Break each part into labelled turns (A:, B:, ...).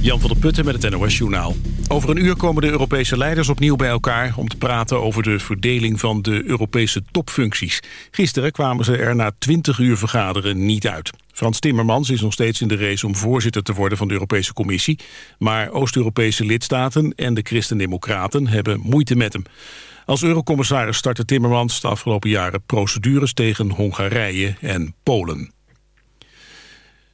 A: Jan van der Putten met het NOS-journaal. Over een uur komen de Europese leiders opnieuw bij elkaar... om te praten over de verdeling van de Europese topfuncties. Gisteren kwamen ze er na 20 uur vergaderen niet uit. Frans Timmermans is nog steeds in de race om voorzitter te worden van de Europese Commissie. Maar Oost-Europese lidstaten en de Christen-Democraten hebben moeite met hem. Als eurocommissaris startte Timmermans de afgelopen jaren procedures tegen Hongarije en Polen.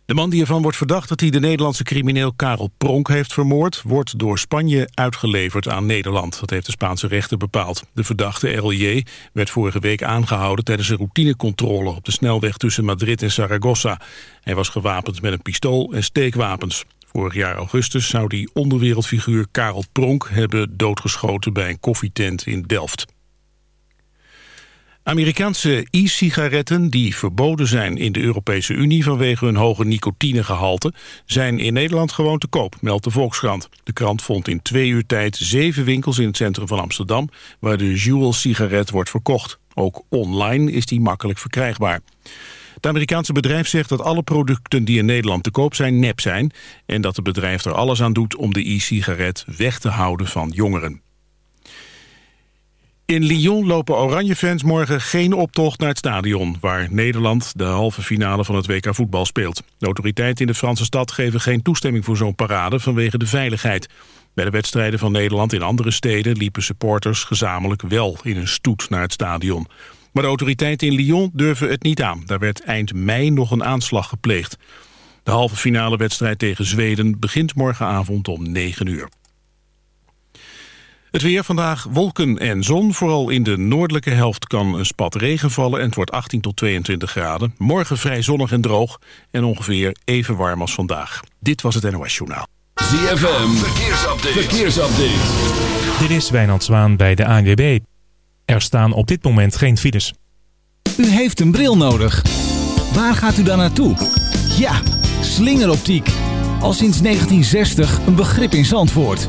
A: De man die ervan wordt verdacht dat hij de Nederlandse crimineel Karel Pronk heeft vermoord... wordt door Spanje uitgeleverd aan Nederland. Dat heeft de Spaanse rechter bepaald. De verdachte RLJ werd vorige week aangehouden... tijdens een routinecontrole op de snelweg tussen Madrid en Zaragoza. Hij was gewapend met een pistool en steekwapens. Vorig jaar augustus zou die onderwereldfiguur Karel Pronk... hebben doodgeschoten bij een koffietent in Delft. Amerikaanse e-sigaretten die verboden zijn in de Europese Unie vanwege hun hoge nicotinegehalte zijn in Nederland gewoon te koop, meldt de Volkskrant. De krant vond in twee uur tijd zeven winkels in het centrum van Amsterdam waar de Juul-sigaret wordt verkocht. Ook online is die makkelijk verkrijgbaar. Het Amerikaanse bedrijf zegt dat alle producten die in Nederland te koop zijn nep zijn... en dat het bedrijf er alles aan doet om de e-sigaret weg te houden van jongeren. In Lyon lopen Oranje-fans morgen geen optocht naar het stadion... waar Nederland de halve finale van het WK voetbal speelt. De autoriteiten in de Franse stad geven geen toestemming voor zo'n parade... vanwege de veiligheid. Bij de wedstrijden van Nederland in andere steden... liepen supporters gezamenlijk wel in een stoet naar het stadion. Maar de autoriteiten in Lyon durven het niet aan. Daar werd eind mei nog een aanslag gepleegd. De halve finale wedstrijd tegen Zweden begint morgenavond om 9 uur. Het weer vandaag wolken en zon. Vooral in de noordelijke helft kan een spat regen vallen... en het wordt 18 tot 22 graden. Morgen vrij zonnig en droog en ongeveer even warm als vandaag. Dit was het NOS Journaal.
B: ZFM, verkeersupdate. verkeersupdate.
C: Dit is Wijnand Zwaan bij de ANWB. Er staan op dit moment geen files.
D: U heeft een bril nodig. Waar gaat u dan naartoe? Ja, slingeroptiek. Al sinds 1960 een begrip in Zandvoort.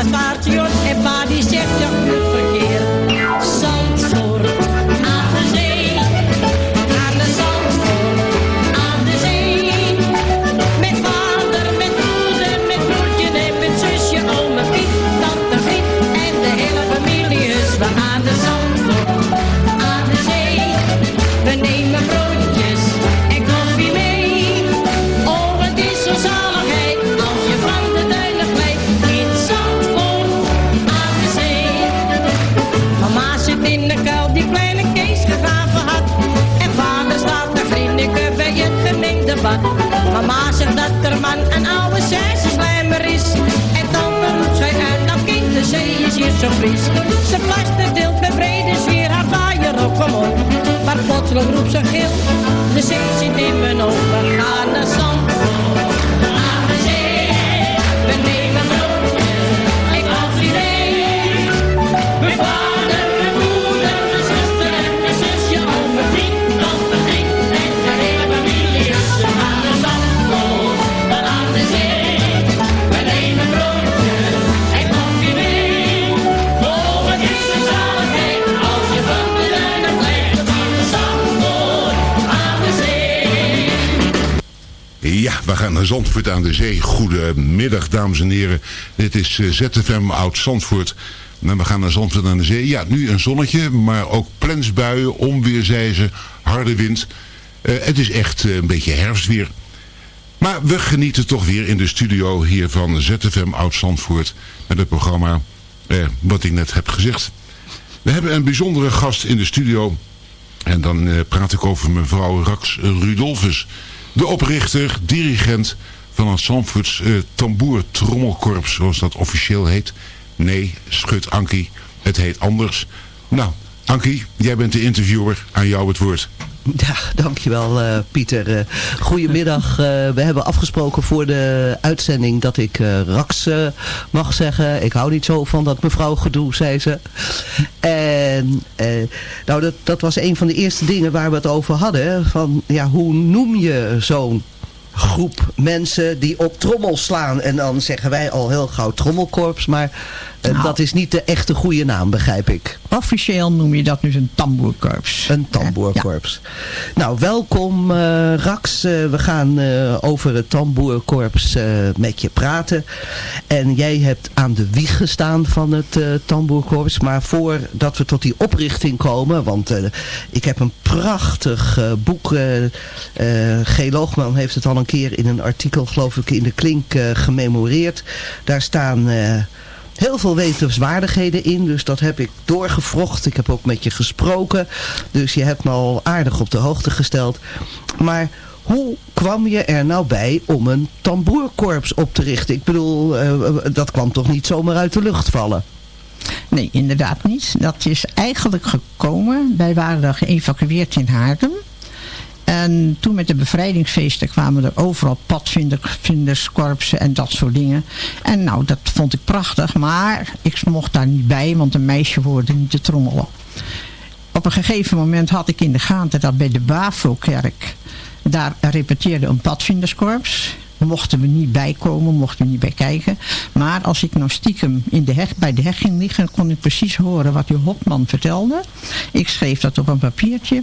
E: Ze gaan naar het man een oude slijmer is. En dan roept zij uit, dat kind, de zee is hier zo fris. Ze deelt met brede sfeer haar vaaier op omhoog. Maar plotseling roept ze gil, de zee zit in mijn ogen. Ga naar zand, naar de zee. We nemen broodje, we
F: gaan naar Zandvoort aan de zee. Goedemiddag, dames en heren. Dit is eh, ZFM Oud Zandvoort. En we gaan naar Zandvoort aan de zee. Ja, nu een zonnetje, maar ook plensbuien, onweerzijzen, harde wind. Eh, het is echt eh, een beetje herfstweer. Maar we genieten toch weer in de studio hier van ZFM Oud Zandvoort. Met het programma wat ik net heb gezegd. We hebben een bijzondere gast in de studio. En dan praat ik over mevrouw Rax Rudolfus. De oprichter, dirigent van het Zandvoorts eh, Tamboer Trommelkorps, zoals dat officieel heet. Nee, schut Ankie, het heet anders. Nou, Ankie, jij bent de interviewer, aan jou het woord.
G: Ja, dankjewel uh, Pieter. Uh, goedemiddag. Uh, we hebben afgesproken voor de uitzending dat ik Rax mag zeggen. Ik hou niet zo van dat mevrouw gedoe, zei ze. En nou, dat, dat was een van de eerste dingen waar we het over hadden. Van, ja, hoe noem je zo'n groep mensen die op trommel slaan. En dan zeggen wij al heel gauw trommelkorps. Maar nou, dat is niet de echte goede naam, begrijp ik.
H: Officieel noem je dat dus een tamboerkorps.
G: Een tamboerkorps. Ja. Nou, welkom uh, Rax. Uh, we gaan over het tamboerkorps met je praten. En jij hebt aan de wieg gestaan van het tamboerkorps. Maar voordat we tot die oprichting komen. Want ik heb een prachtig boek. G. Loogman heeft het al een keer in een artikel, geloof ik, in de Klink gememoreerd. Daar staan heel veel wetenswaardigheden in. Dus dat heb ik doorgevrocht. Ik heb ook met je gesproken. Dus je hebt me al aardig op de hoogte gesteld. Maar hoe kwam je er nou bij om een tamboerkorps op te richten? Ik bedoel, uh, dat kwam toch niet zomaar uit de lucht vallen?
H: Nee, inderdaad niet. Dat is eigenlijk gekomen. Wij waren geëvacueerd in Haarlem. En toen met de bevrijdingsfeesten kwamen er overal padvinderskorpsen en dat soort dingen. En nou, dat vond ik prachtig. Maar ik mocht daar niet bij, want een meisje hoorde niet te trommelen. Op een gegeven moment had ik in de gaten dat bij de Bavo-kerk... daar repeteerde een padvinderskorps mochten we niet bijkomen, mochten we niet bij kijken. Maar als ik nou stiekem in de heg, bij de heg ging liggen, kon ik precies horen wat die Hopman vertelde. Ik schreef dat op een papiertje.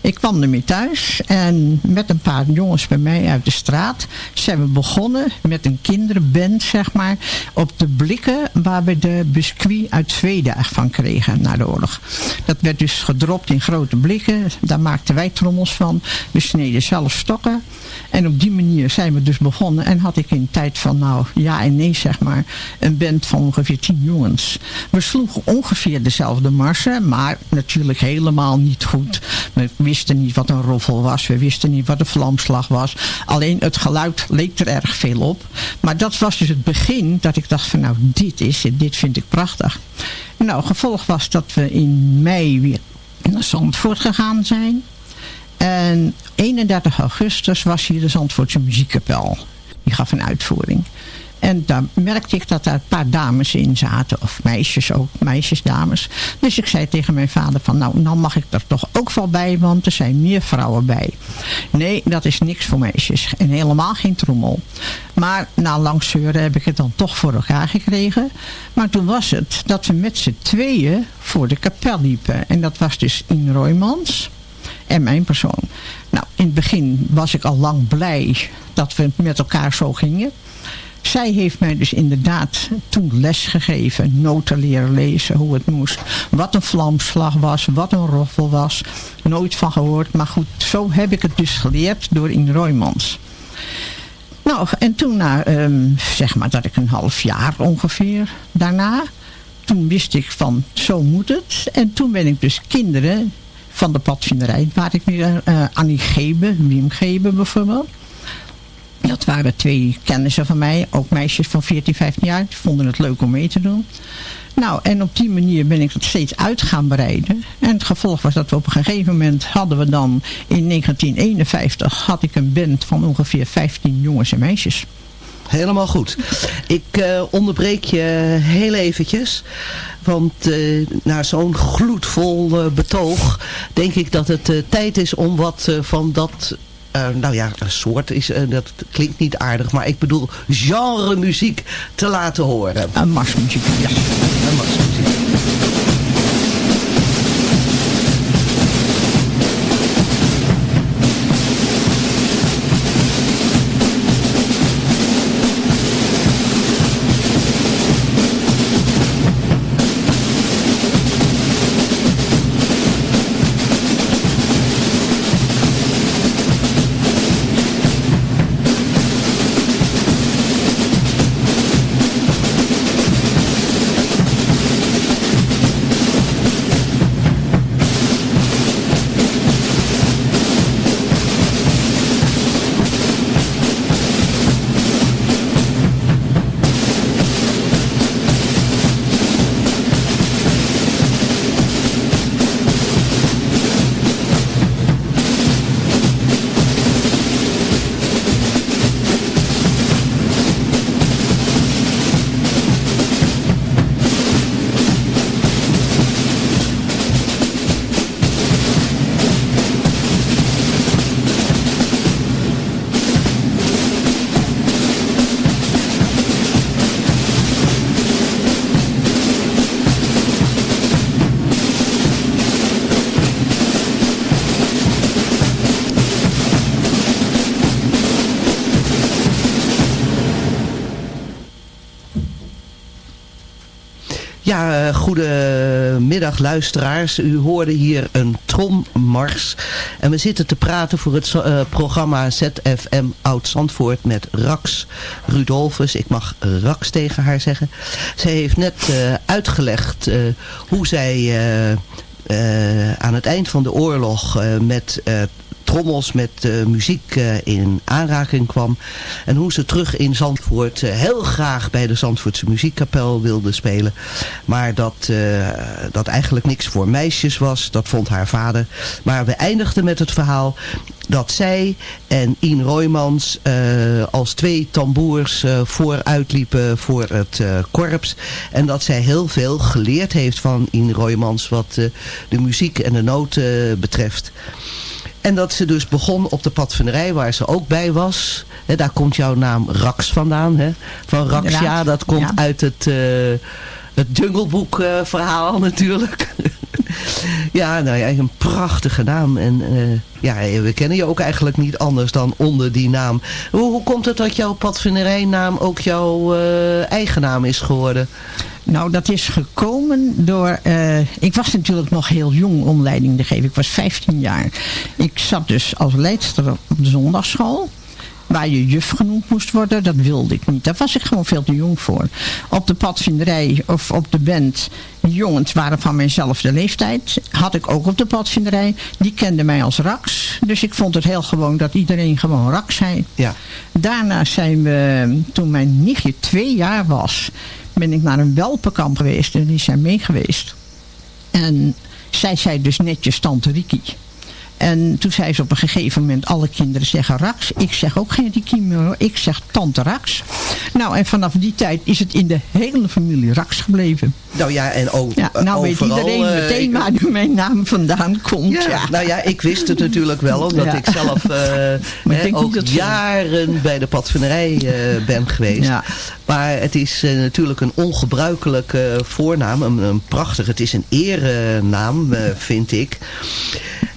H: Ik kwam ermee thuis en met een paar jongens bij mij uit de straat zijn we begonnen met een kinderband, zeg maar, op de blikken waar we de biscuit uit Zweden van kregen na de oorlog. Dat werd dus gedropt in grote blikken, daar maakten wij trommels van. We sneden zelf stokken en op die manier zijn we dus begonnen en had ik in tijd van nou ja en nee zeg maar, een band van ongeveer tien jongens. We sloegen ongeveer dezelfde marsen, maar natuurlijk helemaal niet goed. Wisten niet wat een roffel was. We wisten niet wat een vlamslag was. Alleen het geluid leek er erg veel op. Maar dat was dus het begin dat ik dacht van nou dit is het. Dit vind ik prachtig. Nou gevolg was dat we in mei weer naar Zandvoort gegaan zijn. En 31 augustus was hier de Zandvoortse muziekkapel. Die gaf een uitvoering. En daar merkte ik dat er een paar dames in zaten. Of meisjes ook, meisjes, dames. Dus ik zei tegen mijn vader van nou, nou mag ik er toch ook wel bij. Want er zijn meer vrouwen bij. Nee, dat is niks voor meisjes. En helemaal geen trommel. Maar na lang zeuren heb ik het dan toch voor elkaar gekregen. Maar toen was het dat we met z'n tweeën voor de kapel liepen. En dat was dus in Roymans en mijn persoon. Nou, in het begin was ik al lang blij dat we met elkaar zo gingen. Zij heeft mij dus inderdaad toen les gegeven. Noten leren lezen, hoe het moest. Wat een vlamslag was, wat een roffel was. Nooit van gehoord. Maar goed, zo heb ik het dus geleerd door in Roymans. Nou, en toen na, um, zeg maar dat ik een half jaar ongeveer daarna... toen wist ik van, zo moet het. En toen ben ik dus kinderen van de padvinderij, waar ik weer uh, Annie Gebe, Wim Gebe bijvoorbeeld. Dat waren twee kennissen van mij, ook meisjes van 14, 15 jaar. Die vonden het leuk om mee te doen. Nou, en op die manier ben ik het steeds uit gaan breiden. En het gevolg was dat we op een gegeven moment hadden we dan... in 1951 had ik een band van ongeveer 15 jongens en meisjes.
G: Helemaal goed. Ik uh, onderbreek je heel eventjes. Want uh, na zo'n gloedvol uh, betoog denk ik dat het tijd is om wat van dat uh, nou ja, een soort is, uh, dat klinkt niet aardig, maar ik bedoel genre muziek te laten horen.
H: Een marsmuziek.
G: Ja, een marsmuziek. Goedemiddag luisteraars. U hoorde hier een trommars. En we zitten te praten voor het uh, programma ZFM Oud-Zandvoort met Rax Rudolfus. Ik mag Rax tegen haar zeggen. Zij heeft net uh, uitgelegd uh, hoe zij aan het eind van de oorlog met trommels met uh, muziek uh, in aanraking kwam. En hoe ze terug in Zandvoort uh, heel graag bij de Zandvoortse muziekkapel wilde spelen. Maar dat, dat eigenlijk niks voor meisjes was. Dat vond haar vader. Maar we eindigden met het verhaal dat zij en Ian Roymans als twee tamboers vooruitliepen voor het korps. En dat zij heel veel geleerd heeft van Ian Roymans wat de muziek en de noten betreft. En dat ze dus begon op de padvinderij waar ze ook bij was. He, daar komt jouw naam Rax vandaan. Van Rax, ja, dat komt ja. uit het, uh, het Jungleboek uh, verhaal natuurlijk. ja, nou ja, een prachtige naam. En uh, ja, we kennen je ook eigenlijk niet anders dan onder die naam. Hoe, komt het dat jouw padvinderijnaam ook jouw eigen naam is geworden?
H: Nou, dat is gekomen door... Uh, ik was natuurlijk nog heel jong om leiding te geven. Ik was 15 jaar. Ik zat dus als leidster op de zondagschool waar je juf genoemd moest worden, dat wilde ik niet. Daar was ik gewoon veel te jong voor. Op de padvinderij of op de band, jongens waren van mijnzelfde leeftijd. Had ik ook op de padvinderij. Die kenden mij als Rax. Dus ik vond het heel gewoon dat iedereen gewoon Rax zei.
G: Ja.
H: Daarna zijn we, toen mijn nichtje twee jaar was, ben ik naar een welpenkamp geweest. En die zijn mee geweest. En zij zei dus netjes tante Riki. En toen zei ze op een gegeven moment, alle kinderen zeggen Rax. Ik zeg ook geen Riki meer. Ik zeg tante Rax. Nou, en vanaf die tijd is het in de hele familie Rax gebleven.
G: Nou ja, en ook
H: ja, Nou weet iedereen uh, meteen waar nu mijn naam vandaan komt.
G: Ja,
H: ja,
G: Nou ja, ik wist het natuurlijk wel, omdat ja. ik zelf uh, ook jaren bij de padvinderij uh, ben geweest.
H: Ja.
G: Maar het is natuurlijk een ongebruikelijke voornaam. Een, een prachtig, het is een erenaam, vind ik.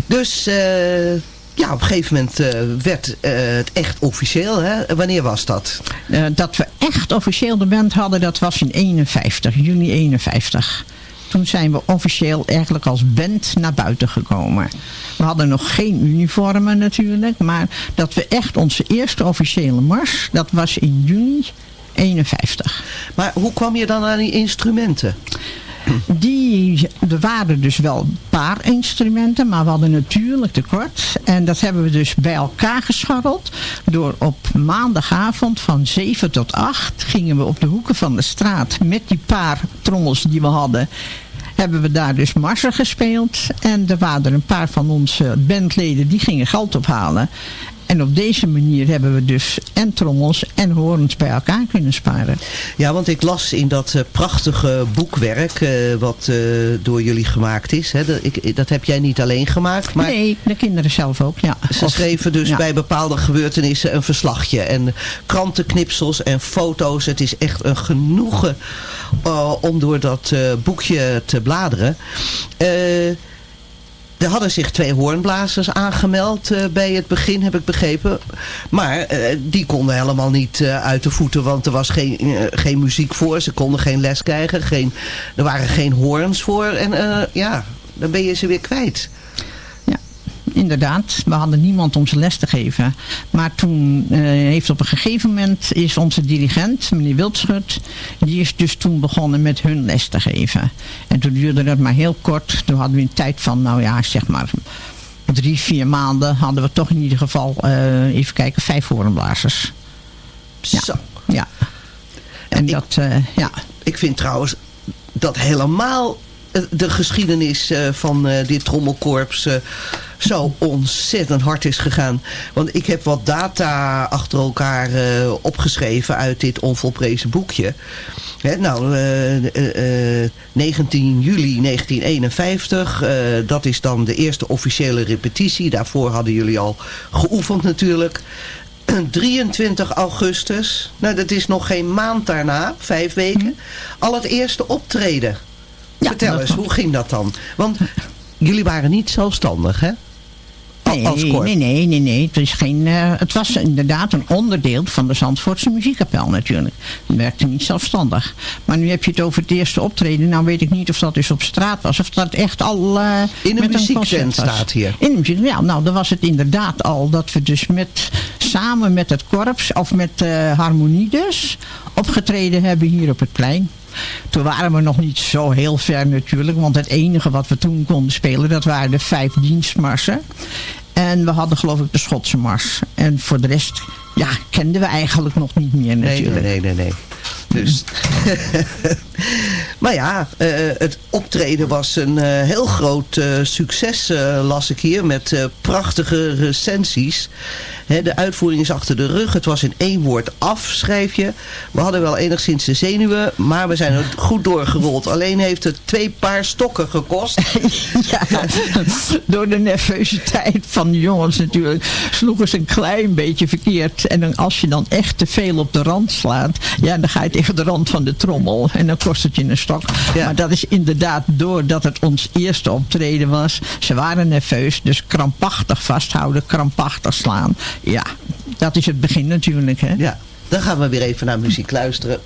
G: Dus... Uh, ja, op een gegeven moment uh, werd uh, het echt officieel. Hè? Wanneer was dat?
H: Uh, dat we echt officieel de band hadden, dat was in 51, juni 51. Toen zijn we officieel eigenlijk als band naar buiten gekomen. We hadden nog geen uniformen natuurlijk. Maar dat we echt onze eerste officiële mars, dat was in juni 51.
G: Maar hoe kwam je dan aan die instrumenten?
H: Die, er waren dus wel een paar instrumenten, maar we hadden natuurlijk tekort. En dat hebben we dus bij elkaar gescharreld. Door op maandagavond van 7 tot 8 gingen we op de hoeken van de straat met die paar trommels die we hadden hebben we daar dus marsen gespeeld. En er waren er een paar van onze bandleden die gingen geld ophalen. En op deze manier hebben we dus en trommels en horens bij elkaar kunnen sparen.
G: Ja, want ik las in dat uh, prachtige boekwerk uh, wat uh, door jullie gemaakt is. Hè, dat, ik, dat, heb jij niet alleen gemaakt. Maar
H: nee, de kinderen zelf ook, ja.
G: Ze of, schreven dus ja. bij bepaalde gebeurtenissen een verslagje. En krantenknipsels en foto's. Het is echt een genoegen om door dat boekje te bladeren. Er hadden zich twee hoornblazers aangemeld uh, bij het begin, heb ik begrepen. Maar uh, die konden helemaal niet uh, uit de voeten, want er was geen, geen muziek voor. Ze konden geen les krijgen, geen, er waren geen hoorns voor. En ja, dan ben je ze weer kwijt
H: inderdaad. We hadden niemand om ze les te geven. Maar toen uh, heeft op een gegeven moment is onze dirigent, meneer Wildschut, die is dus toen begonnen met hun les te geven. En toen duurde dat maar heel kort. Toen hadden we een tijd van, nou ja, zeg maar drie, vier maanden hadden we toch in ieder geval, uh, even kijken, vijf hoornblazers.
G: Ja. Zo.
H: Ja. En, dat, uh, ja.
G: Ik vind trouwens dat helemaal de geschiedenis van dit trommelkorps zo ontzettend hard is gegaan. Want ik heb wat data achter elkaar uh, opgeschreven uit dit onvolprezen boekje. Hè, nou, uh, uh, 19 juli 1951, dat is dan de eerste officiële repetitie. Daarvoor hadden jullie al geoefend natuurlijk. 23 augustus, nou dat is nog geen maand daarna, vijf weken, mm. al het eerste optreden. Ja, Vertel eens, hoe ging dat dan? Want jullie waren niet zelfstandig, hè?
H: Nee, nee, nee, nee, nee. Het, is geen, uh, het was inderdaad een onderdeel van de Zandvoortse muziekkapel natuurlijk. Het werkte niet zelfstandig. Maar nu heb je het over het eerste optreden. Nou weet ik niet of dat dus op straat was. Of dat echt al uh,
G: In een muziektent staat hier.
H: In de muziek, ja, nou dan was het inderdaad al dat we dus met, samen met het korps, of met uh, Harmonie dus, opgetreden hebben hier op het plein. Toen waren we nog niet zo heel ver natuurlijk. Want het enige wat we toen konden spelen, dat waren de vijf dienstmarsen. En we hadden geloof ik de Schotse mars. En voor de rest, ja, kenden we eigenlijk nog niet meer natuurlijk.
G: Nee, nee, nee, nee. Dus. maar ja, uh, het optreden was een uh, heel groot uh, succes, las ik hier. Met prachtige recensies. De uitvoering is achter de rug. Het was in één woord af, schrijf je. We hadden wel enigszins de zenuwen, maar we zijn er goed doorgerold. Alleen heeft het twee paar stokken gekost.
H: ja, door de nervositeit van de jongens natuurlijk sloegen ze een klein beetje verkeerd. En dan, als je dan echt te veel op de rand slaat, ja, dan ga je tegen de rand van de trommel. En dan kost het je een stok. Ja. Maar dat is inderdaad doordat het ons eerste optreden was. Ze waren nerveus, dus krampachtig vasthouden, krampachtig slaan. Ja, dat is het begin natuurlijk. Hè?
G: Ja, dan gaan we weer even naar muziek luisteren.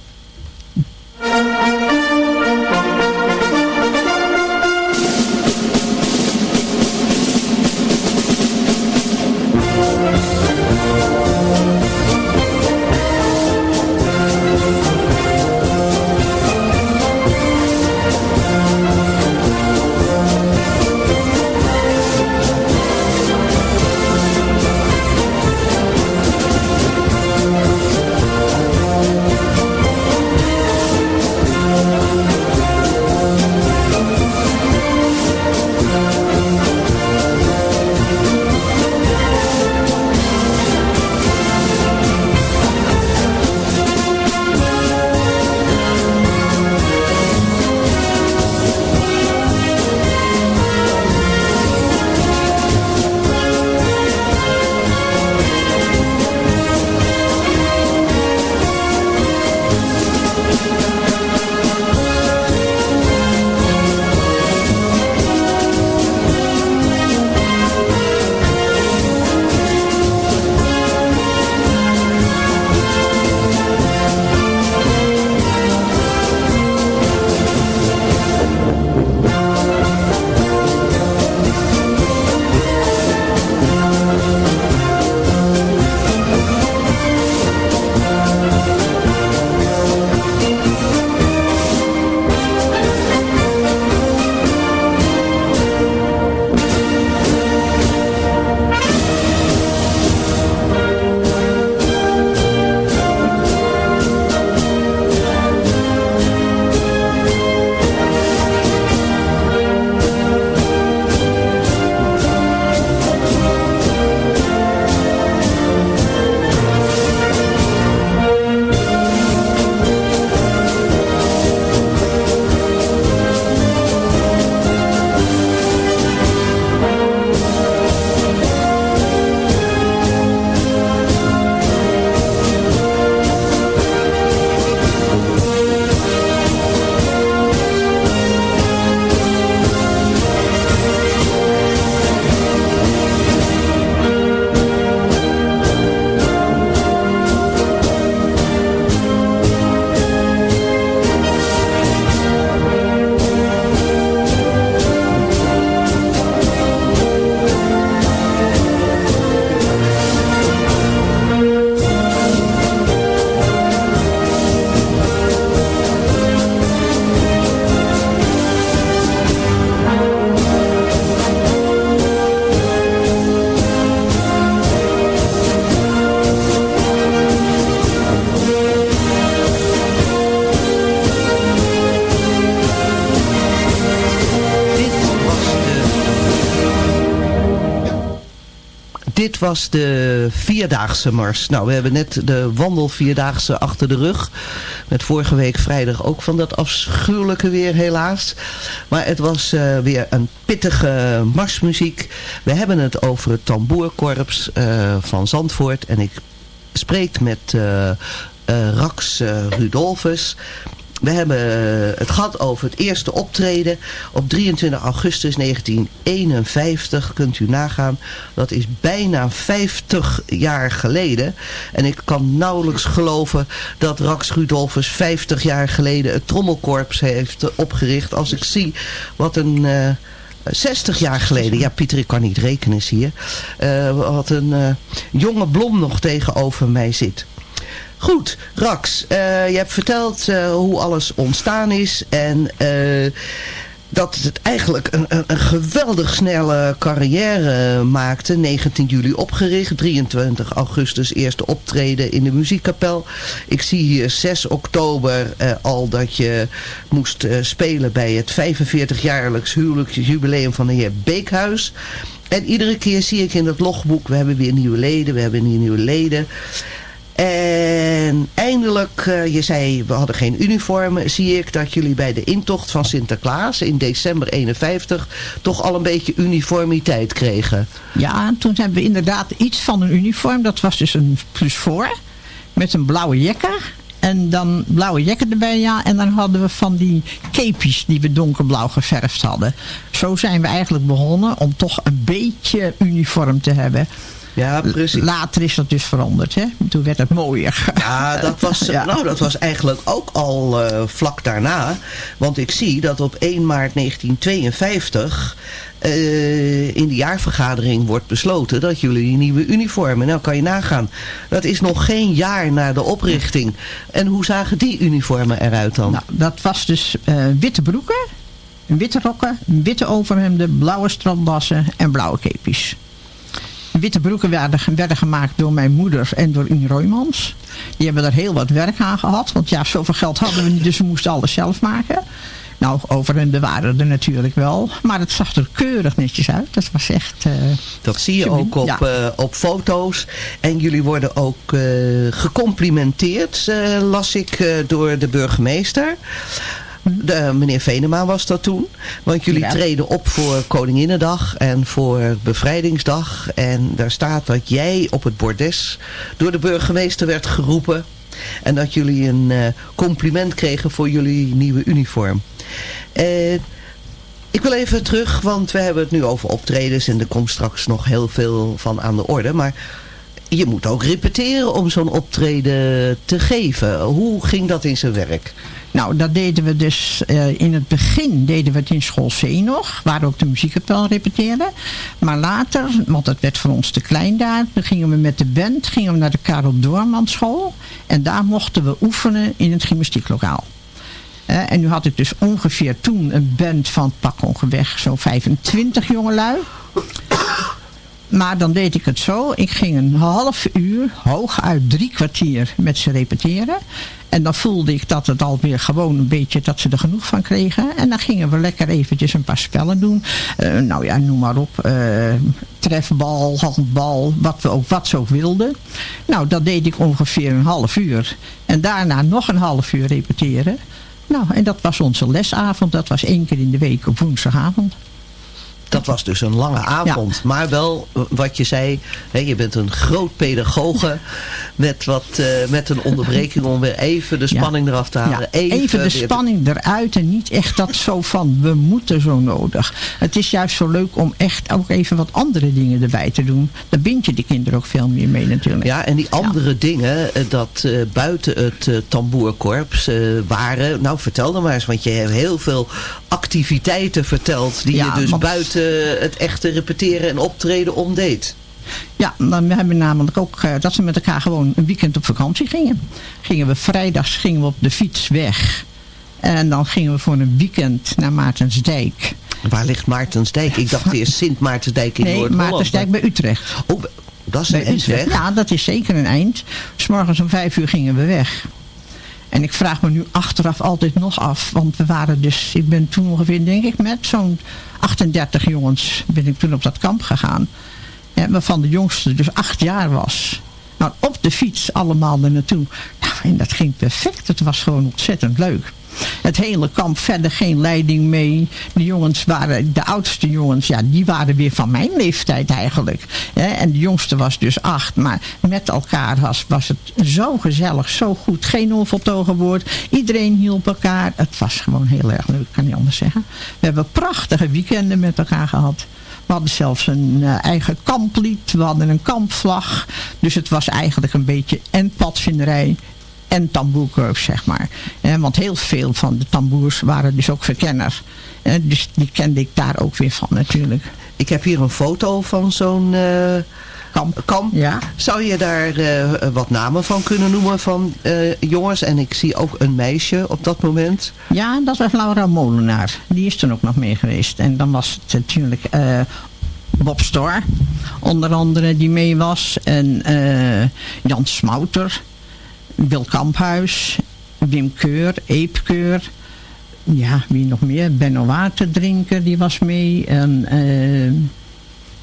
G: Was de Vierdaagse Mars. Nou, we hebben net de wandelvierdaagse achter de rug. Met vorige week vrijdag ook van dat afschuwelijke weer helaas. Maar het was uh, weer een pittige marsmuziek. We hebben het over het tamboerkorps uh, van Zandvoort. En ik spreek met uh, Rax Rudolfus. We hebben het gehad over het eerste optreden op 23 augustus 1951. Kunt u nagaan. Dat is bijna 50 jaar geleden. En ik kan nauwelijks geloven dat Rax Rudolfus 50 jaar geleden het trommelkorps heeft opgericht. Als ik zie wat een... Uh, 60 jaar geleden, ja Pieter ik kan niet rekenen zie je, uh, wat een uh, jonge blom nog tegenover mij zit. Goed, Rax, je hebt verteld hoe alles ontstaan is en dat het eigenlijk een, een, een, geweldig snelle carrière maakte. 19 juli opgericht, 23 augustus eerste optreden in de muziekkapel. Ik zie hier 6 oktober al dat je moest spelen bij het 45-jaarlijks huwelijksjubileum van de heer Beekhuis. En iedere keer zie ik in het logboek, we hebben weer nieuwe leden, we hebben weer nieuwe leden. En eindelijk, uh, je zei we hadden geen uniformen, zie ik dat jullie bij de intocht van Sinterklaas in december 51 toch al een beetje uniformiteit kregen.
H: Ja, toen hebben we inderdaad iets van een uniform. Dat was dus een plus voor met een blauwe jekker. En dan blauwe jekken erbij, ja. En dan hadden we van die kepies die we donkerblauw geverfd hadden. Zo zijn we eigenlijk begonnen om toch een beetje uniform te hebben.
G: Ja, precies.
H: Later is dat dus veranderd, hè? Toen werd het mooier.
G: Ja, dat was, ja. Nou, dat was eigenlijk ook al uh, vlak daarna. Want ik zie dat op 1 maart 1952... Uh, in de jaarvergadering wordt besloten dat jullie nieuwe uniformen, nou kan je nagaan, dat is nog geen jaar na de oprichting. En hoe zagen die uniformen eruit dan?
H: Nou, dat was dus uh, witte broeken, witte rokken, witte overhemden, blauwe strandbassen en blauwe kepies. Witte broeken werden, werden, gemaakt door mijn moeder en door Unie Roymans. Die hebben er heel wat werk aan gehad. Want ja, zoveel geld hadden we niet, dus we moesten alles zelf maken. Nou, over hun bewaren er natuurlijk wel. Maar het zag er keurig netjes uit. Dat was echt... Uh,
G: dat zie je ook op, ja. uh, op foto's. En jullie worden ook uh, gecomplimenteerd, las ik, door de burgemeester. De, meneer Venema was dat toen. Want jullie ja. treden op voor Koninginnedag en voor Bevrijdingsdag. En daar staat dat jij op het bordes door de burgemeester werd geroepen. En dat jullie een uh, compliment kregen voor jullie nieuwe uniform. Uh, ik wil even terug, want we hebben het nu over optredens. En er komt straks nog heel veel van aan de orde. Maar je moet ook repeteren om zo'n optreden te geven. Hoe ging dat in zijn werk?
H: Nou, dat deden we dus uh, in het begin deden we het in school C nog, waar ook de muziekkapel repeteerde. Maar later, want het werd voor ons te klein daar, dan gingen we met de band gingen we naar de Karel Doorman school. En daar mochten we oefenen in het gymnastieklokaal. Uh, en nu had ik dus ongeveer toen een band van pak ongeveer zo'n 25 jongelui. Maar dan deed ik het zo. Ik ging een half uur, hooguit drie kwartier met ze repeteren. En dan voelde ik dat het alweer gewoon een beetje, dat ze er genoeg van kregen. En dan gingen we lekker eventjes een paar spellen doen. Uh, nou ja, noem maar op. Uh, trefbal, handbal, wat we ook, wat ze ook wilden. Nou, dat deed ik ongeveer een half uur. En daarna nog een half uur repeteren. Nou, en dat was onze lesavond. Dat was één keer in de week op woensdagavond.
G: Dat was dus een lange avond. Ja. Maar wel, wat je zei, hè, je bent een groot pedagoge met, wat, uh, met een onderbreking om weer even de spanning ja. eraf te halen.
H: Ja, even, even, de spanning eruit en niet echt dat zo van, we moeten zo nodig. Het is juist zo leuk om echt ook even wat andere dingen erbij te doen. Daar bind je de kinderen ook veel meer mee natuurlijk.
G: Ja, en die andere dingen, dat uh, buiten het uh, tamboerkorps waren, nou vertel dan maar eens, want je hebt heel veel activiteiten verteld die je dus buiten het echte repeteren en optreden omdeed.
H: Ja, dan we hebben namelijk ook uh, dat ze met elkaar gewoon een weekend op vakantie gingen. Gingen we vrijdags gingen we op de fiets weg. En dan gingen we voor een weekend naar Maartensdijk.
G: Waar ligt Maartensdijk? Ik dacht eerst Sint Maartensdijk in
H: nee,
G: Noord-Holland.
H: Maartensdijk bij Utrecht.
G: Oh, dat is een eind weg.
H: Ja, dat is zeker een eind. S morgens om vijf uur gingen we weg. En ik vraag me nu achteraf altijd nog af. Want we waren dus, ik ben toen ongeveer denk ik met zo'n 38 jongens ben ik toen op dat kamp gegaan. Waarvan de jongste dus acht jaar was. Nou, op de fiets allemaal er naartoe. Nou, en dat ging perfect. Het was gewoon ontzettend leuk. Het hele kamp verder geen leiding mee. De jongens waren, de oudste jongens, ja, die waren weer van mijn leeftijd eigenlijk. En de jongste was dus acht. Maar met elkaar was, was het zo gezellig, zo goed. Geen onvoltogen woord. Iedereen hielp elkaar. Het was gewoon heel erg leuk, kan niet anders zeggen. We hebben prachtige weekenden met elkaar gehad. We hadden zelfs een uh, eigen kamplied. We hadden een kampvlag. Dus het was eigenlijk een beetje en padvinderij en tamboerkorps, zeg maar. Eh, want heel veel van de tamboers waren dus ook verkenners. Eh, dus die kende ik daar ook weer van natuurlijk.
G: Ik heb hier een foto van zo'n... Uh... Kamp. Kamp.
H: Ja.
G: Zou je daar uh, wat namen van kunnen noemen van uh, jongens? En ik zie ook een meisje op dat moment.
H: Ja, dat was Laura Molenaar. Die is toen ook nog mee geweest. En dan was het natuurlijk Bob Stor, onder andere, die mee was. En Jan Smouter. Wil Kamphuis, Wim Keur, Eep Keur. Ja, wie nog meer? Benno Waterdrinker, die was mee. En, uh,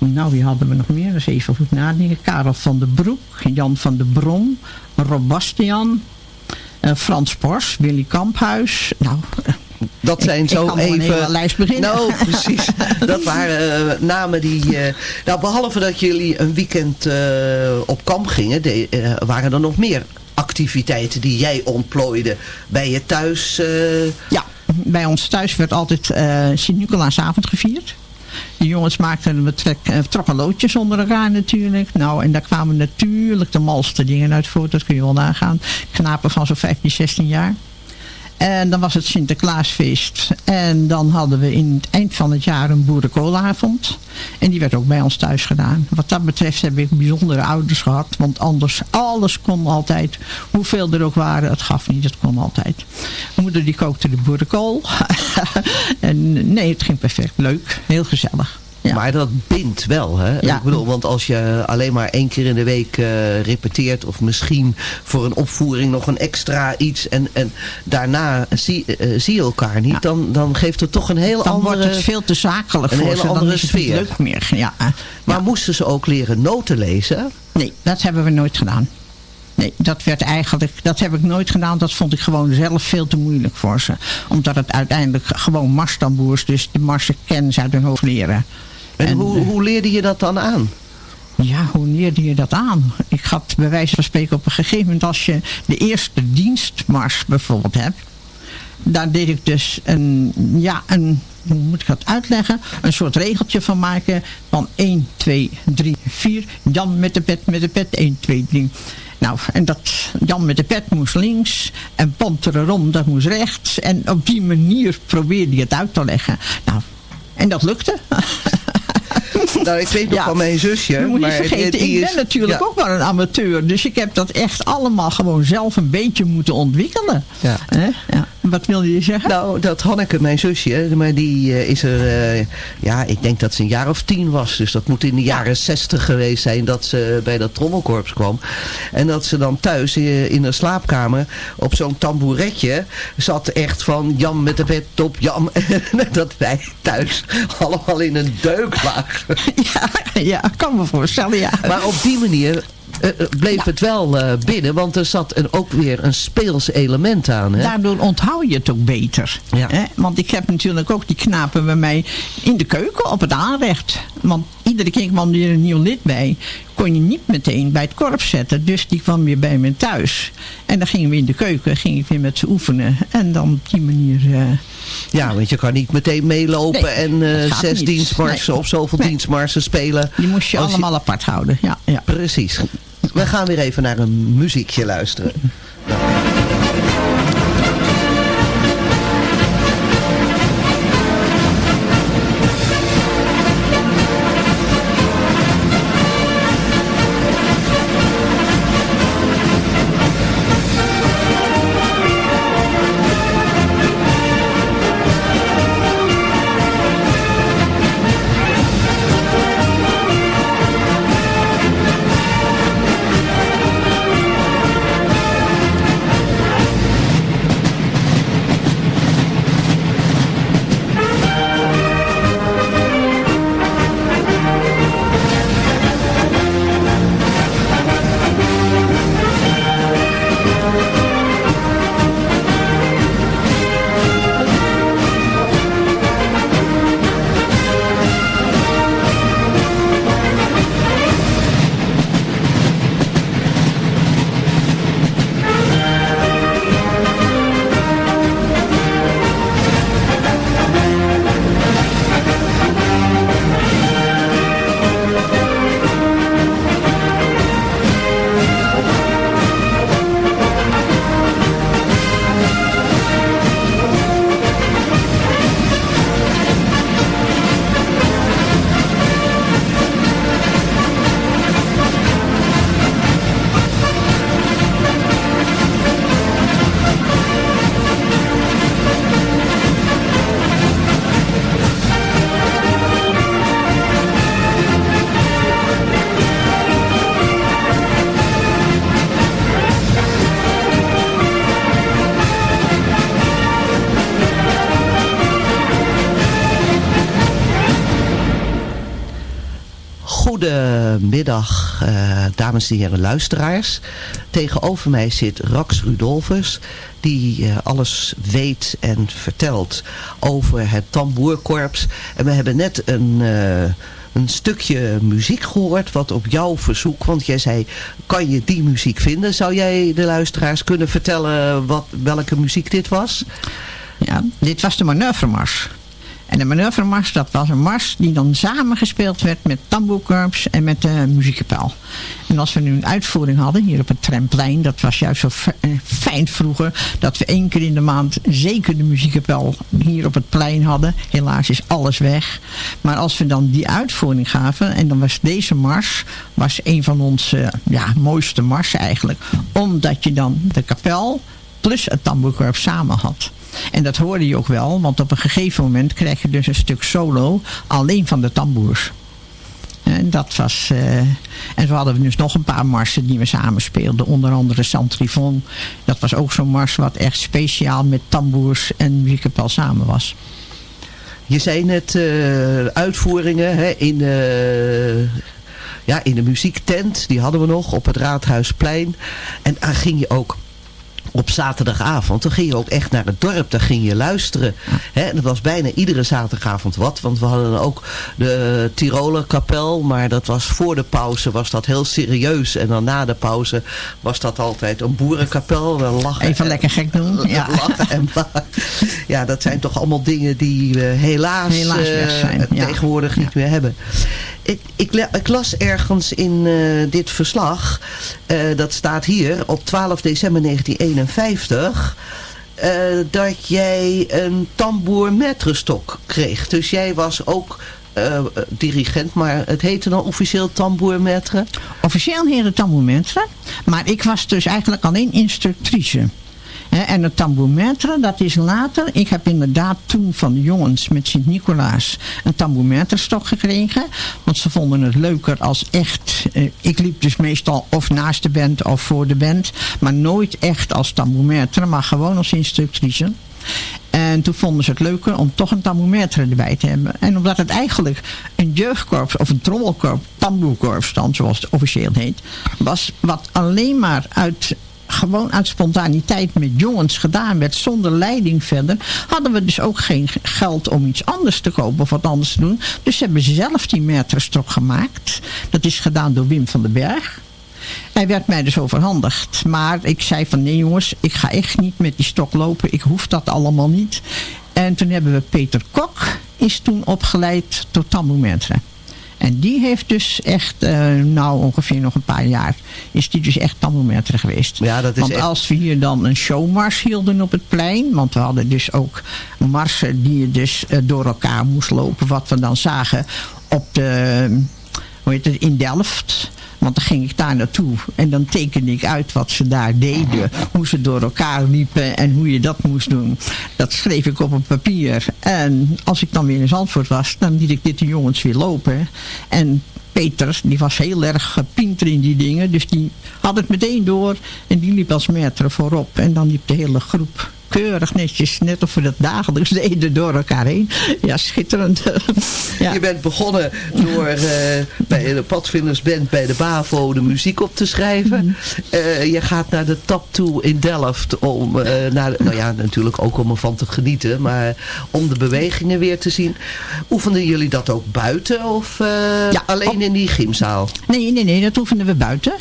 H: nou, wie hadden we nog meer? Dus even goed nadenken. Karel van den Broek, Jan van der Bron, Rob Bastian, uh, Frans Pors, Willy Kamphuis. Nou,
G: dat zijn
H: ik,
G: zo
H: ik kan
G: even...
H: een lijst beginnen.
G: Nou, precies. Dat waren uh, namen die... Uh, nou, behalve dat jullie een weekend uh, op kamp gingen, de, waren er nog meer activiteiten die jij ontplooide bij je thuis? Uh...
H: Ja, bij ons thuis werd altijd uh, Sint-Nicolaasavond gevierd. De jongens maakten we trek, uh, trokken loodjes onder elkaar natuurlijk. Nou, en daar kwamen natuurlijk de malste dingen uit voort. Dat kun je wel nagaan. Knapen van zo'n 15, 16 jaar. En dan was het Sinterklaasfeest. En dan hadden we in het eind van het jaar een boerenkoolavond. En die werd ook bij ons thuis gedaan. Wat dat betreft heb ik bijzondere ouders gehad. Want anders, alles kon altijd. Hoeveel er ook waren, het gaf niet. Het kon altijd. Mijn moeder die kookte de boerenkool. en nee, het ging perfect. Leuk. Heel gezellig. Ja.
G: Maar dat bindt wel, hè?
H: Ja.
G: Ik bedoel, want als je alleen maar één keer in de week uh, repeteert... of misschien voor een opvoering nog een extra iets... en, en daarna zie, uh, zie je elkaar niet... Ja. Dan, dan geeft het toch een heel
H: dan
G: andere...
H: Dan wordt het veel te zakelijk
G: een
H: voor
G: hele
H: ze.
G: andere
H: dan is het
G: sfeer.
H: niet leuk meer. Ja.
G: Maar moesten ze ook leren noten lezen?
H: Nee, dat hebben we nooit gedaan. Nee, dat werd eigenlijk, dat heb ik nooit gedaan. Dat vond ik gewoon zelf veel te moeilijk voor ze. Omdat het uiteindelijk gewoon marstamboers, dus de marsen kennen ze uit hun hoofd leren.
G: En, en hoe, hoe leerde je dat dan aan?
H: Ja, hoe leerde je dat aan? Ik had bij wijze van spreken op een gegeven moment als je de eerste dienstmars bijvoorbeeld hebt. Daar deed ik dus een, ja, een, hoe moet ik dat uitleggen? Een soort regeltje van maken van 1, 2, 3, 4. Jan met de pet, met de pet, 1, 2, 3. Nou, en dat Jan met de pet moest links en Pantererom dat moest rechts. En op die manier probeerde je het uit te leggen. Nou, en dat lukte.
G: Nou, ik weet nog van mijn zusje.
H: Je moet niet
G: maar
H: vergeten,
G: die- die
H: ik ben
G: is-
H: natuurlijk ook maar een amateur. Dus ik heb dat echt allemaal gewoon zelf een beetje moeten ontwikkelen.
G: Ja.
H: Ja. Wat wilde je zeggen?
G: Nou, dat Hanneke, mijn zusje, maar die eh, is er, eh, ja, ik denk dat ze een jaar of tien was. Dus dat moet in de jaren zestig geweest zijn dat ze bij dat trommelkorps kwam. En dat ze dan thuis eh, in haar slaapkamer op zo'n tamboeretje zat echt van Jan met de pet op Jan. dat wij thuis allemaal in een deuk lagen.
H: Ja, ja, kan me voorstellen, ja.
G: Maar op die manier eh, eh, bleef het wel eh, binnen, want er zat een, ook weer een speels element aan. Hè?
H: Daardoor onthoud je het ook beter. Hè? Want ik heb natuurlijk ook die knapen bij mij in de keuken op het aanrecht. Want iedere keer kwam er een nieuw lid bij. Kon je niet meteen bij het korps zetten. Dus die kwam weer bij me thuis. En dan gingen we in de keuken, ging ik weer met ze oefenen. En dan op die manier...
G: Ja, want je kan niet meteen meelopen
H: Nee,
G: en eh, zes dienstmarsen
H: Nee.
G: of zoveel
H: Nee.
G: dienstmarsen spelen.
H: die moest je allemaal apart houden. Ja, ja.
G: Precies. We gaan weer even naar een muziekje luisteren. Goedemiddag, uh, dames en heren luisteraars. Tegenover mij zit Rax Rudolfus, die uh, alles weet en vertelt over het tamboerkorps. En we hebben net een... Uh, een stukje muziek gehoord wat op jouw verzoek, want jij zei, kan je die muziek vinden? Zou jij de luisteraars kunnen vertellen wat, welke muziek dit was?
H: Ja, dit was de manoeuvremars. En de manoeuvremars, dat was een mars die dan samengespeeld werd met tamboerkorps en met de muziekkapel. En als we nu een uitvoering hadden hier op het tramplein, dat was juist zo eh, fijn vroeger, dat we één keer in de maand zeker de muziekkapel hier op het plein hadden. Helaas is alles weg. Maar als we dan die uitvoering gaven, en dan was deze mars, was een van onze ja, mooiste marsen eigenlijk. Omdat je dan de kapel plus het tamboerkorps samen had. En dat hoorde je ook wel, want op een gegeven moment krijg je dus een stuk solo alleen van de tamboers. En dat was... Uh, en zo hadden we dus nog een paar marsen die we samen speelden. Onder andere Santrifon. Dat was ook zo'n mars wat echt speciaal met tamboers en muziekkapel samen was.
G: Je zei net uh, uitvoeringen hè, in, uh, ja, in de muziektent. Die hadden we nog op het Raadhuisplein. En daar ging je ook op zaterdagavond, dan ging je ook echt naar het dorp, dan ging je luisteren. Hè? En dat was bijna iedere zaterdagavond wat, want we hadden ook de Tiroler kapel, maar dat was voor de pauze was dat heel serieus. En dan na de pauze was dat altijd een boerenkapel. Dan lachen
H: Even lekker gek doen. Ja.
G: Lachen en ja, dat zijn toch allemaal dingen die we helaas,
H: helaas weg zijn.
G: Uh, tegenwoordig niet meer hebben ik, ik, las ergens in uh, dit verslag, uh, dat staat hier, op 12 december 1951... Uh, dat jij een tamboer metrestok kreeg. Dus jij was ook dirigent, maar het heette dan officieel tamboermetre?
H: Officieel heette tamboermetre, maar ik was dus eigenlijk alleen instructrice en het tambourmetre, dat is later. Ik heb inderdaad toen van de jongens met Sint-Nicolaas een tambourmetrestok gekregen. Want ze vonden het leuker als echt... Eh, ik liep dus meestal of naast de band of voor de band. Maar nooit echt als tambourmetre, maar gewoon als instructrice. En toen vonden ze het leuker om toch een tambourmetre erbij te hebben. En omdat het eigenlijk een jeugdkorps of een trommelkorps, tamboerkorps dan zoals het officieel heet, was wat alleen maar uit gewoon uit spontaniteit met jongens gedaan werd, zonder leiding verder, hadden we dus ook geen geld om iets anders te kopen of wat anders te doen. Dus hebben ze zelf die meterstrok gemaakt. Dat is gedaan door Wim van den Berg. Hij werd mij dus overhandigd. Maar ik zei van nee jongens, ik ga echt niet met die stok lopen. Ik hoef dat allemaal niet. En toen hebben we Peter Kok, is toen opgeleid tot tambourmetre. En die heeft dus echt, uh, nou ongeveer nog een paar jaar, is die dus echt tambourmetre geweest.
G: Ja, dat is
H: want als we hier dan een showmars hielden op het plein, want we hadden dus ook marsen die je dus uh, door elkaar moest lopen, wat we dan zagen op de, hoe heet het, in Delft. Want dan ging ik daar naartoe en dan tekende ik uit wat ze daar deden. Hoe ze door elkaar liepen en hoe je dat moest doen. Dat schreef ik op een papier. En als ik dan weer in Zandvoort was, dan liet ik dit de jongens weer lopen. En Peter, die was heel erg gepinter in die dingen. Dus die had het meteen door. En die liep als meter voorop. En dan liep de hele groep keurig netjes, net of we dat dagelijks deden door elkaar heen. Ja, schitterend.
G: ja. Je bent begonnen door uh, bij de padvindersband bij de BAVO de muziek op te schrijven. Mm uh, je gaat naar de tap toe in Delft om, uh, naar, nou ja, natuurlijk ook om ervan te genieten, maar om de bewegingen weer te zien. Oefenden jullie dat ook buiten of ja, alleen op... in die gymzaal?
H: Nee, nee, nee, dat oefenden we buiten.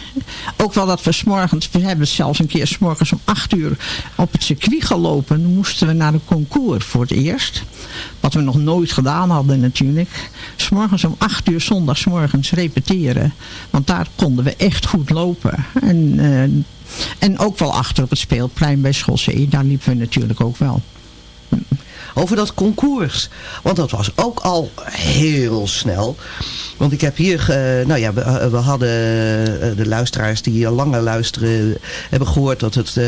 H: Ook wel dat we s'morgens, we hebben zelfs een keer s'morgens om acht uur op het circuit gelopen. moesten we naar een concours voor het eerst. Wat we nog nooit gedaan hadden natuurlijk. S'morgens om acht uur zondagsmorgens repeteren. Want daar konden we echt goed lopen. En, uh, en ook wel achter op het speelplein bij Schoolzee. Daar liepen we natuurlijk ook wel
G: over dat concours. Want dat was ook al heel snel. Want ik heb hier, uh, nou ja, we, uh, we hadden uh, de luisteraars die al langer luisteren, hebben gehoord dat het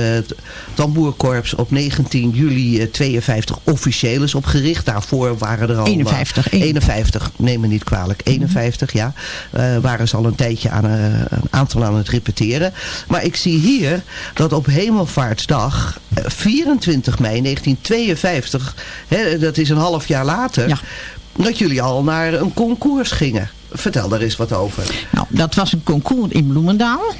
G: Tamboerkorps op 19 juli 52 officieel is opgericht. Daarvoor waren er al...
H: 51.
G: 51, neem me niet kwalijk. 51, ja. waren ze al een tijdje aan een aantal aan het repeteren. Maar ik zie hier dat op Hemelvaartsdag, 24 mei 1952, hè, dat is een half jaar later, ja. dat jullie al naar een concours gingen. vertel daar eens wat over.
H: Nou, dat was een concours in Bloemendaal.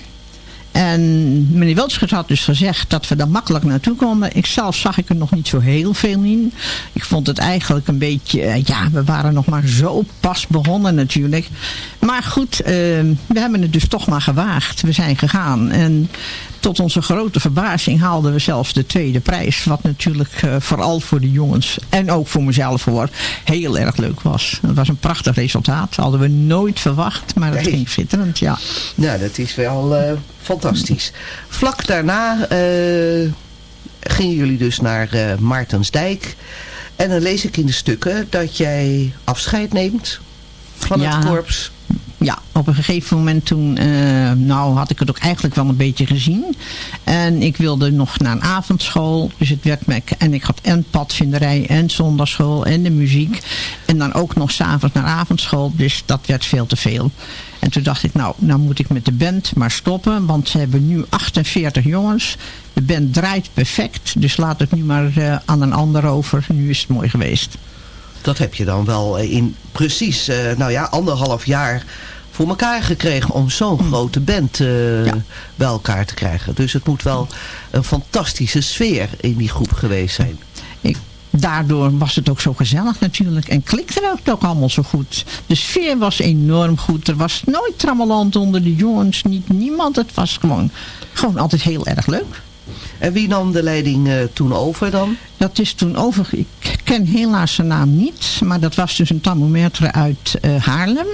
H: En meneer Wildschut had dus gezegd dat we daar makkelijk naartoe konden. Ik zelf zag ik er nog niet zo heel veel in. Ik vond het eigenlijk een beetje... eh, Ja, we waren nog maar zo pas begonnen natuurlijk. Maar goed, eh, we hebben het dus toch maar gewaagd. We zijn gegaan. En tot onze grote verbazing haalden we zelfs de tweede prijs. Wat natuurlijk eh, vooral voor de jongens en ook voor mezelf hoor, heel erg leuk was. Het was een prachtig resultaat. Hadden we nooit verwacht, maar het
G: Nee.
H: ging schitterend, ja.
G: Nou, dat is wel eh, fantastisch. Vlak daarna eh, gingen jullie dus naar Maartensdijk. En dan lees ik in de stukken dat jij afscheid neemt van
H: Ja.
G: het korps.
H: Ja, op een gegeven moment toen, eh, nou had ik het ook eigenlijk wel een beetje gezien. En ik wilde nog naar een avondschool. Dus het werd me, en ik had en padvinderij en zondagschool en de muziek. En dan ook nog s'avonds naar avondschool. Dus dat werd veel te veel. En toen dacht ik, nou, nou moet ik met de band maar stoppen. Want ze hebben nu 48 jongens. De band draait perfect. Dus laat het nu maar eh, aan een ander over. Nu is het mooi geweest.
G: Dat heb je dan wel eh, in precies, nou ja, anderhalf jaar voor elkaar gekregen om zo'n grote band eh, bij elkaar te krijgen. Dus het moet wel een fantastische sfeer in die groep geweest zijn.
H: Ik, daardoor was het ook zo gezellig natuurlijk. En klikte het ook allemaal zo goed. De sfeer was enorm goed. Er was nooit trammeland onder de jongens. Niet niemand. Het was gewoon, gewoon altijd heel erg leuk.
G: En wie nam de leiding eh, toen over dan?
H: Dat is toen over... Ik ken helaas zijn naam niet. Maar dat was dus een thermometer uit eh, Haarlem.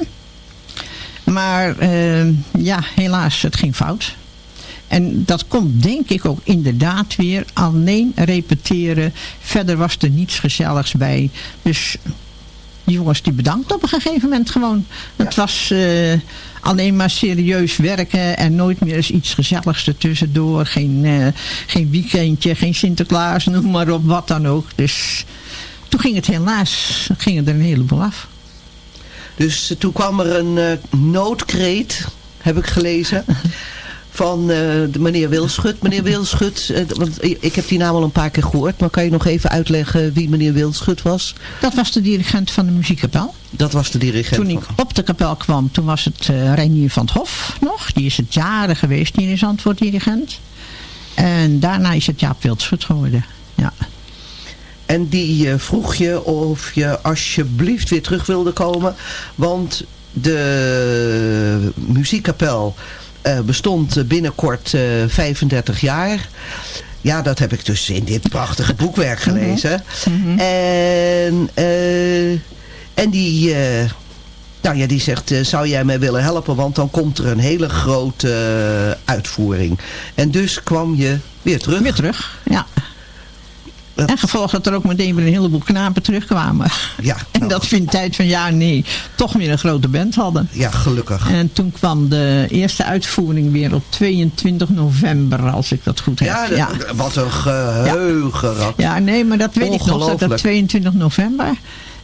H: Maar eh, ja, helaas, het ging fout. En dat komt denk ik ook inderdaad weer alleen repeteren. Verder was er niets gezelligs bij. Dus die jongens die bedankt op een gegeven moment gewoon. Het was eh, alleen maar serieus werken en nooit meer eens iets gezelligs ertussendoor. Geen, eh, geen weekendje, geen Sinterklaas, noem maar op, wat dan ook. Dus toen ging het helaas, gingen er een heleboel af.
G: Dus eh, toen kwam er een eh, noodkreet, heb ik gelezen, van eh, de meneer Wilschut. Meneer Wilschut, want ik heb die naam al een paar keer gehoord, maar kan je nog even uitleggen wie meneer Wilschut was?
H: Dat was de dirigent van de muziekkapel.
G: Dat was de dirigent
H: Toen ik
G: van...
H: op de kapel kwam, toen was het eh Reinier van het Hof nog. Die is het jaren geweest, die is antwoord dirigent. En daarna is het Jaap Wildschut geworden. Ja.
G: En die eh, vroeg je of je alsjeblieft weer terug wilde komen. Want de muziekkapel eh, bestond binnenkort eh 35 jaar. Ja, dat heb ik dus in dit prachtige boekwerk gelezen. En, eh, en die... eh, nou ja, die zegt, eh, zou jij mij willen helpen? Want dan komt er een hele grote eh, uitvoering. En dus kwam je weer terug.
H: Weer terug, ja. En gevolgd dat er ook meteen weer een heleboel knapen terugkwamen.
G: Ja.
H: En dat we in tijd van ja, nee, toch weer een grote band hadden.
G: Ja, gelukkig.
H: En toen kwam de eerste uitvoering weer op 22 november, als ik dat goed heb.
G: Ja, dat- wat een geheugen.
H: Ja, nee, maar dat weet ik nog. Dat op 22 november.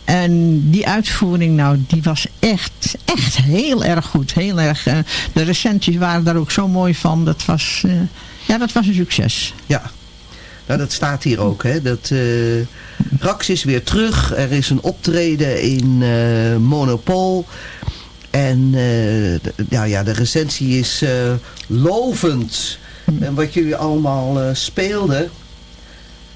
H: En die uitvoering, nou, die was echt, echt heel erg goed. Heel erg. eh, de recensies waren daar ook zo mooi van. Dat was, eh, ja, dat was een succes.
G: Ja. Nou, dat staat hier ook. Hè? Dat, eh, Rax is weer terug. Er is een optreden in eh Monopol. En de, ja, de recensie is lovend. En wat jullie allemaal speelden.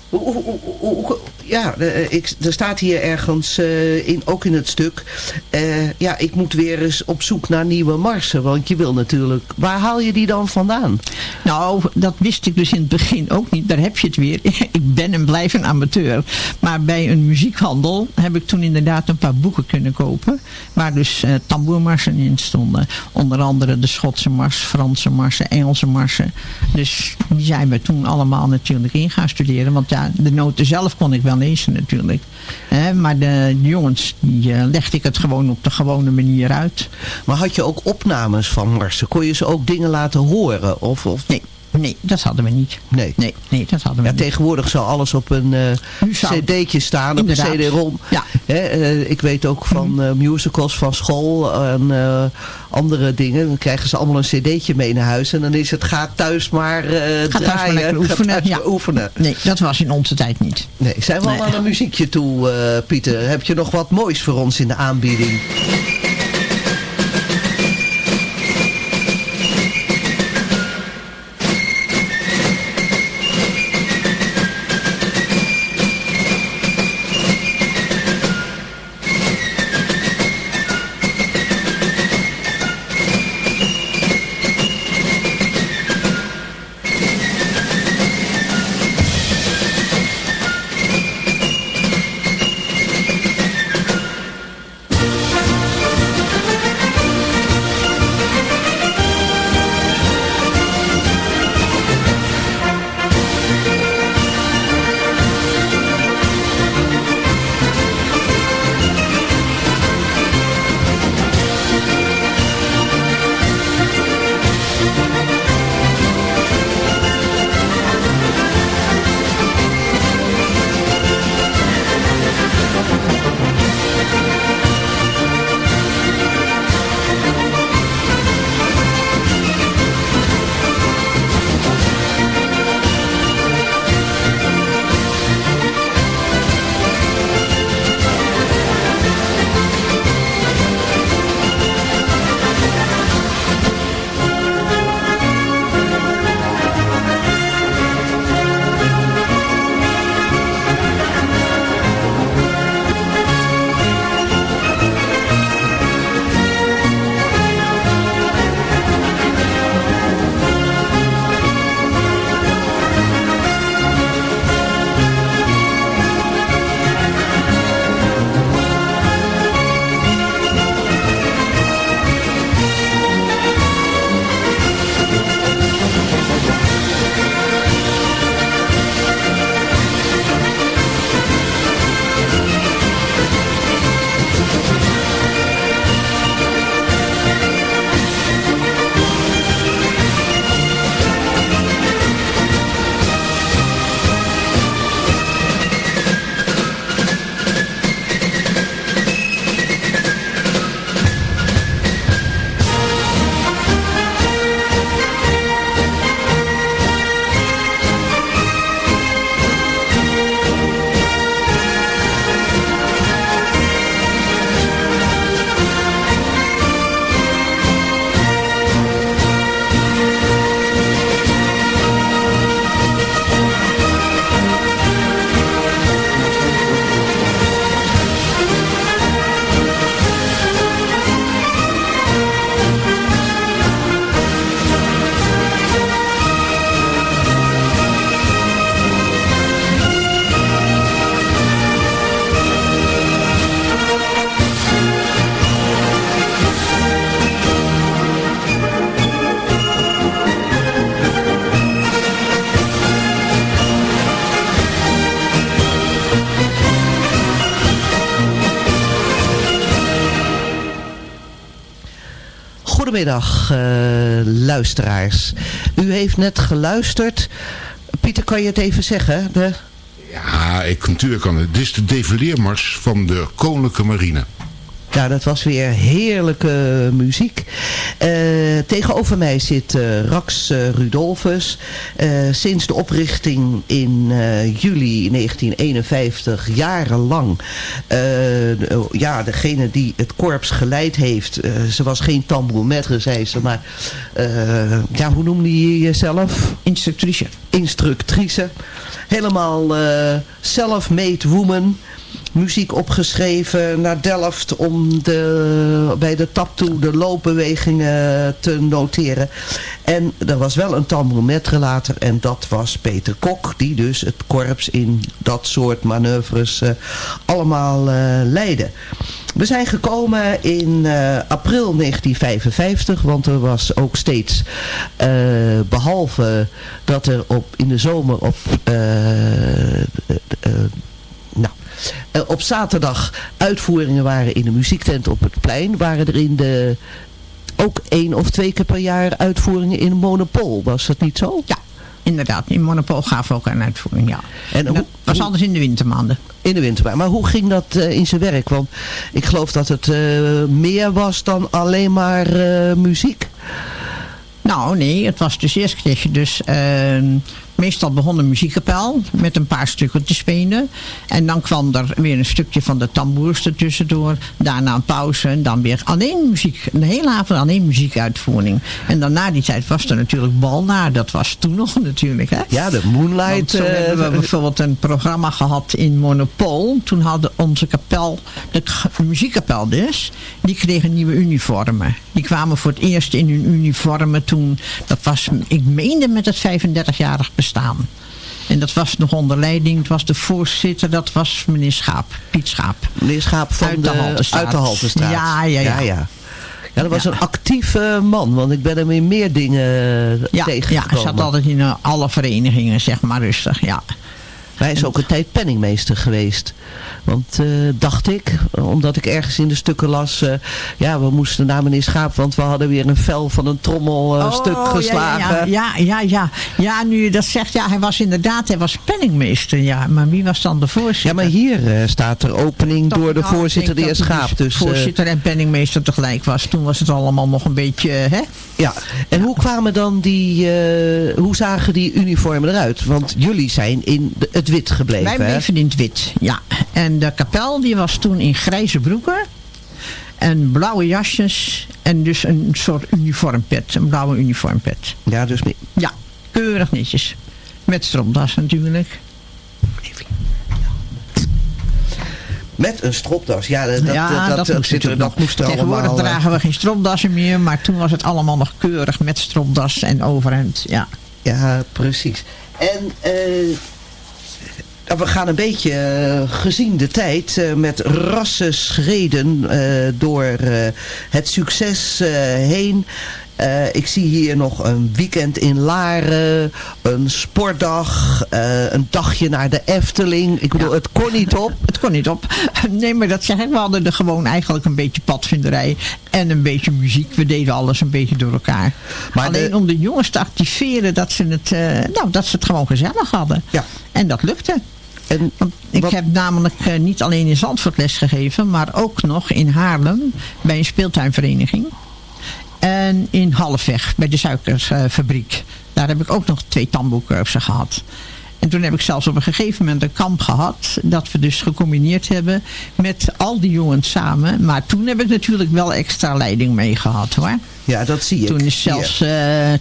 G: Hoe- ja, eh, ik, er staat hier ergens, eh, in, ook in het stuk... eh, ja, ik moet weer eens op zoek naar nieuwe marsen. Want je wil natuurlijk... Waar haal je die dan vandaan?
H: Nou, dat wist ik dus in het begin ook niet. Daar heb je het weer. ik ben en blijf een amateur. Maar bij een muziekhandel heb ik toen inderdaad een paar boeken kunnen kopen. Waar dus tamboermarsen in stonden. Onder andere de Schotse mars, Franse marsen, Engelse marsen. Dus die zijn we toen allemaal natuurlijk in gaan studeren. Want ja, de noten zelf kon ik wel lezen natuurlijk. Maar de, jongens, die legde ik het gewoon op de gewone manier uit.
G: Maar had je ook opnames van marsen? Kon je ze ook dingen laten horen? Of, of...
H: Nee, nee, dat hadden we niet.
G: Nee.
H: Nee, nee dat hadden we
G: Ja,
H: niet.
G: tegenwoordig zal alles op een
H: zou-
G: cd'tje staan,
H: Inderdaad.
G: op een cd-rom.
H: Ja.
G: Hè, eh, ik weet ook van eh, musicals van school en andere dingen. Dan krijgen ze allemaal een cd'tje mee naar huis. En dan is het, ga thuis maar
H: Ga thuis maar
G: draaien. Ga
H: oefenen.
G: thuis
H: Ja.
G: maar oefenen.
H: Nee, dat was in onze tijd niet.
G: Nee, zijn we al
H: Nee.
G: aan een muziekje toe, Pieter? Heb je nog wat moois voor ons in de aanbieding? Goedemiddag, uh, luisteraars. U heeft net geluisterd. Pieter, kan je het even zeggen? De...
F: Ja, ik, natuurlijk kan het. Dit is de defeleermars van de Koninklijke Marine.
G: Ja, dat was weer heerlijke muziek. Uh, tegenover mij zit uh, Rax uh, Rudolfus. sinds de oprichting in juli 1951, jarenlang. ja, degene die het korps geleid heeft. ze was geen tambourmetre, zei ze. Maar ja, hoe noemde je jezelf?
H: Instructrice.
G: Instructrice. Helemaal self-made woman muziek opgeschreven naar Delft om de, bij de tap toe de loopbewegingen te noteren. En er was wel een tambourmetre later en dat was Peter Kok die dus het korps in dat soort manoeuvres uh, allemaal uh, leidde. We zijn gekomen in uh, april 1955, want er was ook steeds, behalve dat er op, in de zomer op op zaterdag uitvoeringen waren in de muziektent op het plein. Waren er in de ook één of twee keer per jaar uitvoeringen in Monopol. Was dat niet zo?
H: Ja, inderdaad. In Monopol gaven we ook een uitvoering, ja. En, hoe, was anders in de wintermaanden.
G: In de wintermaanden. Maar hoe ging dat uh, in zijn werk? Want ik geloof dat het uh, meer was dan alleen maar muziek.
H: Nou, nee. Het was dus eerst kreeg je dus... Meestal begon de muziekkapel met een paar stukken te spelen. En dan kwam er weer een stukje van de tamboers ertussendoor. Daarna een pauze en dan weer alleen muziek. Een hele avond alleen muziekuitvoering. En dan na die tijd was er natuurlijk Balnaar. Dat was toen nog natuurlijk. Hè?
G: Ja, de Moonlight.
H: Want hebben we bijvoorbeeld een programma gehad in Monopol. Toen hadden onze kapel, de muziekkapel dus, die kregen nieuwe uniformen. Die kwamen voor het eerst in hun uniformen toen, dat was, ik meende met het 35-jarig bestaan. En dat was nog onder leiding, het was de voorzitter, dat was meneer Schaap, Piet Schaap.
G: Meneer Schaap van uit de, Haltestraat. Uit de Haltestraat.
H: Ja, ja, ja.
G: ja, ja. Ja, dat was een actieve man, want ik ben hem in meer dingen
H: ja,
G: tegengekomen.
H: Ja, hij zat altijd in alle verenigingen, zeg maar rustig, ja.
G: Hij is ook een tijd penningmeester geweest. Want uh, dacht ik, omdat ik ergens in de stukken las... Uh, ja, we moesten naar meneer Schaap... want we hadden weer een vel van een trommelstuk uh, oh, geslagen.
H: Ja ja, ja, ja, ja. nu je dat zegt, ja, hij was inderdaad... hij was penningmeester, ja. Maar wie was dan de voorzitter?
G: Ja, maar hier staat er opening door de nou, voorzitter, de heer Schaap. Dus,
H: voorzitter en penningmeester tegelijk was. Toen was het allemaal nog een beetje, hè?
G: Ja, en hoe kwamen dan die... hoe zagen die uniformen eruit? Want jullie zijn in de, het wit gebleven,
H: Wij bleven in het wit, ja. En de kapel die was toen in grijze broeken. En blauwe jasjes. En dus een soort uniformpet. Een blauwe uniformpet.
G: Ja, dus...
H: Ja, keurig netjes. Met stropdas natuurlijk.
G: Met een stropdas. Ja, dat, ja, dat, dat, dat, moest, er, dat moest er
H: Tegenwoordig
G: allemaal,
H: dragen we geen stropdassen meer. Maar toen was het allemaal nog keurig met stropdas en overhemd. Ja,
G: ja precies. En... Uh, nou, we gaan een beetje uh, gezien de tijd uh, met rassen schreden uh, door het succes heen. ik zie hier nog een weekend in Laren, een sportdag, een dagje naar de Efteling. Ik bedoel, het kon niet op.
H: Het kon niet op. Nee, maar dat zeg ik. We hadden er gewoon eigenlijk een beetje padvinderij en een beetje muziek. We deden alles een beetje door elkaar. Maar Alleen de... om de jongens te activeren dat ze het, nou, dat ze het gewoon gezellig hadden.
G: Ja.
H: En dat lukte. En ik heb namelijk uh, niet alleen in Zandvoort lesgegeven, maar ook nog in Haarlem bij een speeltuinvereniging. En in Halfweg bij de suikerfabriek. Daar heb ik ook nog twee tamboercursussen gehad. En toen heb ik zelfs op een gegeven moment een kamp gehad. Dat we dus gecombineerd hebben met al die jongens samen. Maar toen heb ik natuurlijk wel extra leiding mee gehad hoor.
G: Ja, dat zie je.
H: Toen is, zelfs, uh,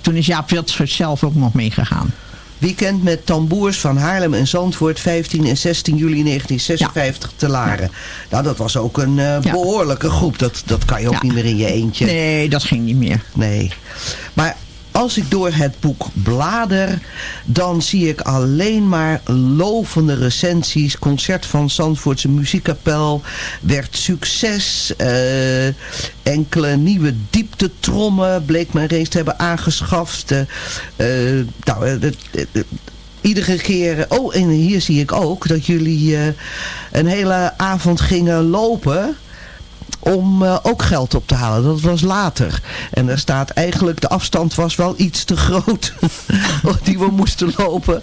H: toen is Jaap Wildschut zelf ook nog meegegaan.
G: Weekend met tamboers van Haarlem en Zandvoort 15 en 16 juli 1956 te Laren. Nou, dat was ook een uh, behoorlijke groep. Dat, dat kan je ook niet meer in je eentje.
H: Nee, dat ging niet meer.
G: Nee. Maar als ik door het boek blader, dan zie ik alleen maar lovende recensies. Concert van Zandvoortse Muziekkapel werd succes. Uh, enkele nieuwe dieptetrommen bleek men reeds te hebben aangeschaft. Uh, nou, iedere keer... Oh, en hier zie ik ook dat jullie een hele avond gingen lopen om eh, ook geld op te halen. Dat was later. En er staat eigenlijk, de afstand was wel iets te groot die we moesten lopen.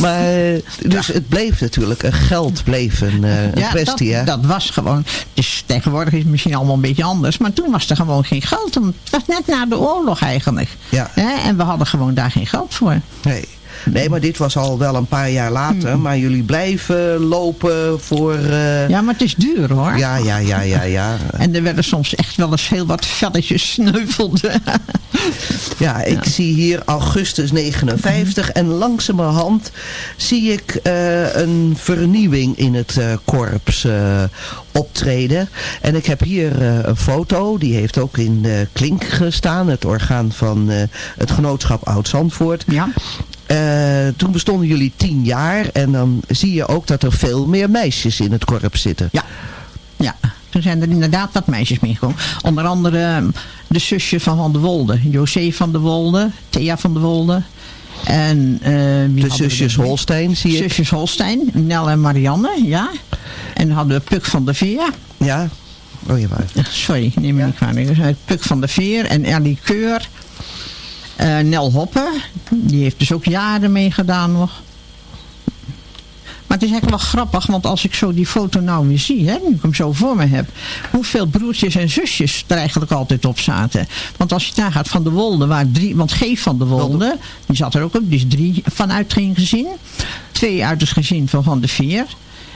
G: Maar, eh, dus het bleef natuurlijk, een geld bleef een, eh, een
H: ja,
G: kwestie.
H: dat,
G: hè?
H: dat was gewoon. Dus tegenwoordig is het misschien allemaal een beetje anders. Maar toen was er gewoon geen geld. Het was net na de oorlog eigenlijk.
G: Ja.
H: Hè? En we hadden gewoon daar geen geld voor.
G: Nee. Nee, maar dit was al wel een paar jaar later. Maar jullie blijven lopen voor... eh,
H: Ja, maar het is duur hoor.
G: ja, ja, ja, ja, ja.
H: En er werden soms echt wel eens heel wat velletjes sneuvelden.
G: Ja, ik zie hier augustus 59 en langzamerhand zie ik eh, een vernieuwing in het eh, korps optreden. En ik heb hier een foto, die heeft ook in de Klink gestaan, het orgaan van het genootschap Oud-Zandvoort.
H: Ja.
G: Eh, toen bestonden jullie tien jaar en dan zie je ook dat er veel meer meisjes in het korps zitten.
H: Ja. Ja, toen zijn er inderdaad wat meisjes meegekomen. Onder andere eh, de zusje van Van der Wolde. José van der Wolde, Thea van der Wolde. En, eh,
G: De zusjes? Holstein zie ik.
H: Zusjes Holstein, Nel en Marianne, ja. En dan hadden we Puk van der Veer.
G: Ja. Oh ja, maar.
H: Sorry, neem me niet kwalijk. Dus, eh, Puk van der Veer en Ellie Keur. Eh, Nel Hoppe, die heeft dus ook jaren meegedaan nog. Maar het is eigenlijk wel grappig, want als ik zo die foto nou weer zie, hè, nu ik hem zo voor me heb, hoeveel broertjes en zusjes er eigenlijk altijd op zaten. Want als je daar gaat van de Wolde, waar drie, want Geef van de Wolde, die zat er ook op, dus drie vanuit geen gezin. Twee uit het gezin van Van de Veer.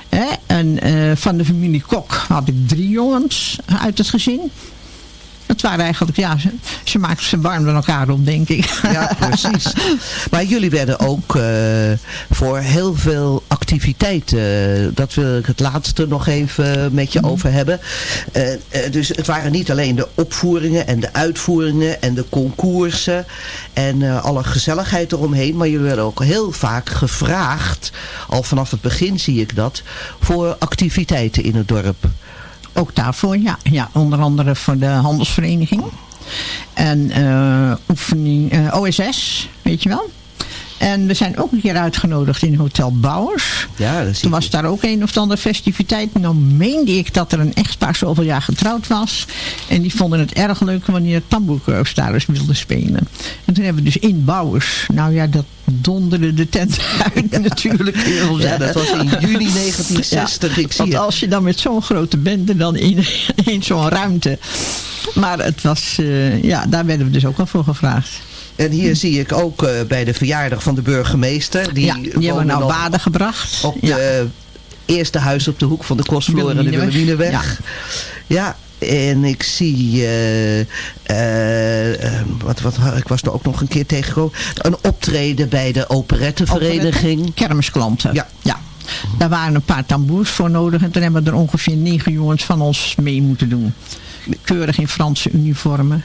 H: Hè, en eh, van de familie Kok had ik drie jongens uit het gezin. Het waren eigenlijk, ja, ze, ze maakten ze warm met elkaar op, denk ik.
G: Ja, precies. Maar jullie werden ook eh, voor heel veel activiteiten, dat wil ik het laatste nog even met je over hebben. Eh, eh, dus het waren niet alleen de opvoeringen en de uitvoeringen en de concoursen en alle gezelligheid eromheen, maar jullie werden ook heel vaak gevraagd, al vanaf het begin zie ik dat, voor activiteiten in het dorp.
H: Ook daarvoor, ja. ja. Onder andere voor de handelsvereniging. En eh, oefening, eh, OSS, weet je wel. En we zijn ook een keer uitgenodigd in Hotel Bouwers.
G: Ja, dat
H: Toen was daar ook een of andere festiviteit. Nou meende ik dat er een echtpaar zoveel jaar getrouwd was. En die vonden het erg leuk wanneer tamboerkorps daar eens wilde spelen. En toen hebben we dus in Bouwers. Nou ja, dat donderde de tent uit natuurlijk.
G: Ja, dat was in juni 1960, ik zie
H: Want
G: het.
H: als je dan met zo'n grote bende dan in, in zo'n ruimte. Maar het was, eh, ja, daar werden we dus ook wel voor gevraagd.
G: En hier zie ik ook eh, bij de verjaardag van de burgemeester. Die,
H: ja, die hebben we naar Baden gebracht.
G: Op
H: Ja.
G: de eerste huis op de hoek van de Kostvloer en de.
H: Wilhelminaweg.
G: Ja. en ik zie, eh, eh, wat, wat, ik was er ook nog een keer tegengekomen, een optreden bij de operettevereniging.
H: Kermisklanten.
G: Ja.
H: ja. Daar waren een paar tamboers voor nodig. En toen hebben er ongeveer negen jongens van ons mee moeten doen. Keurig in Franse uniformen.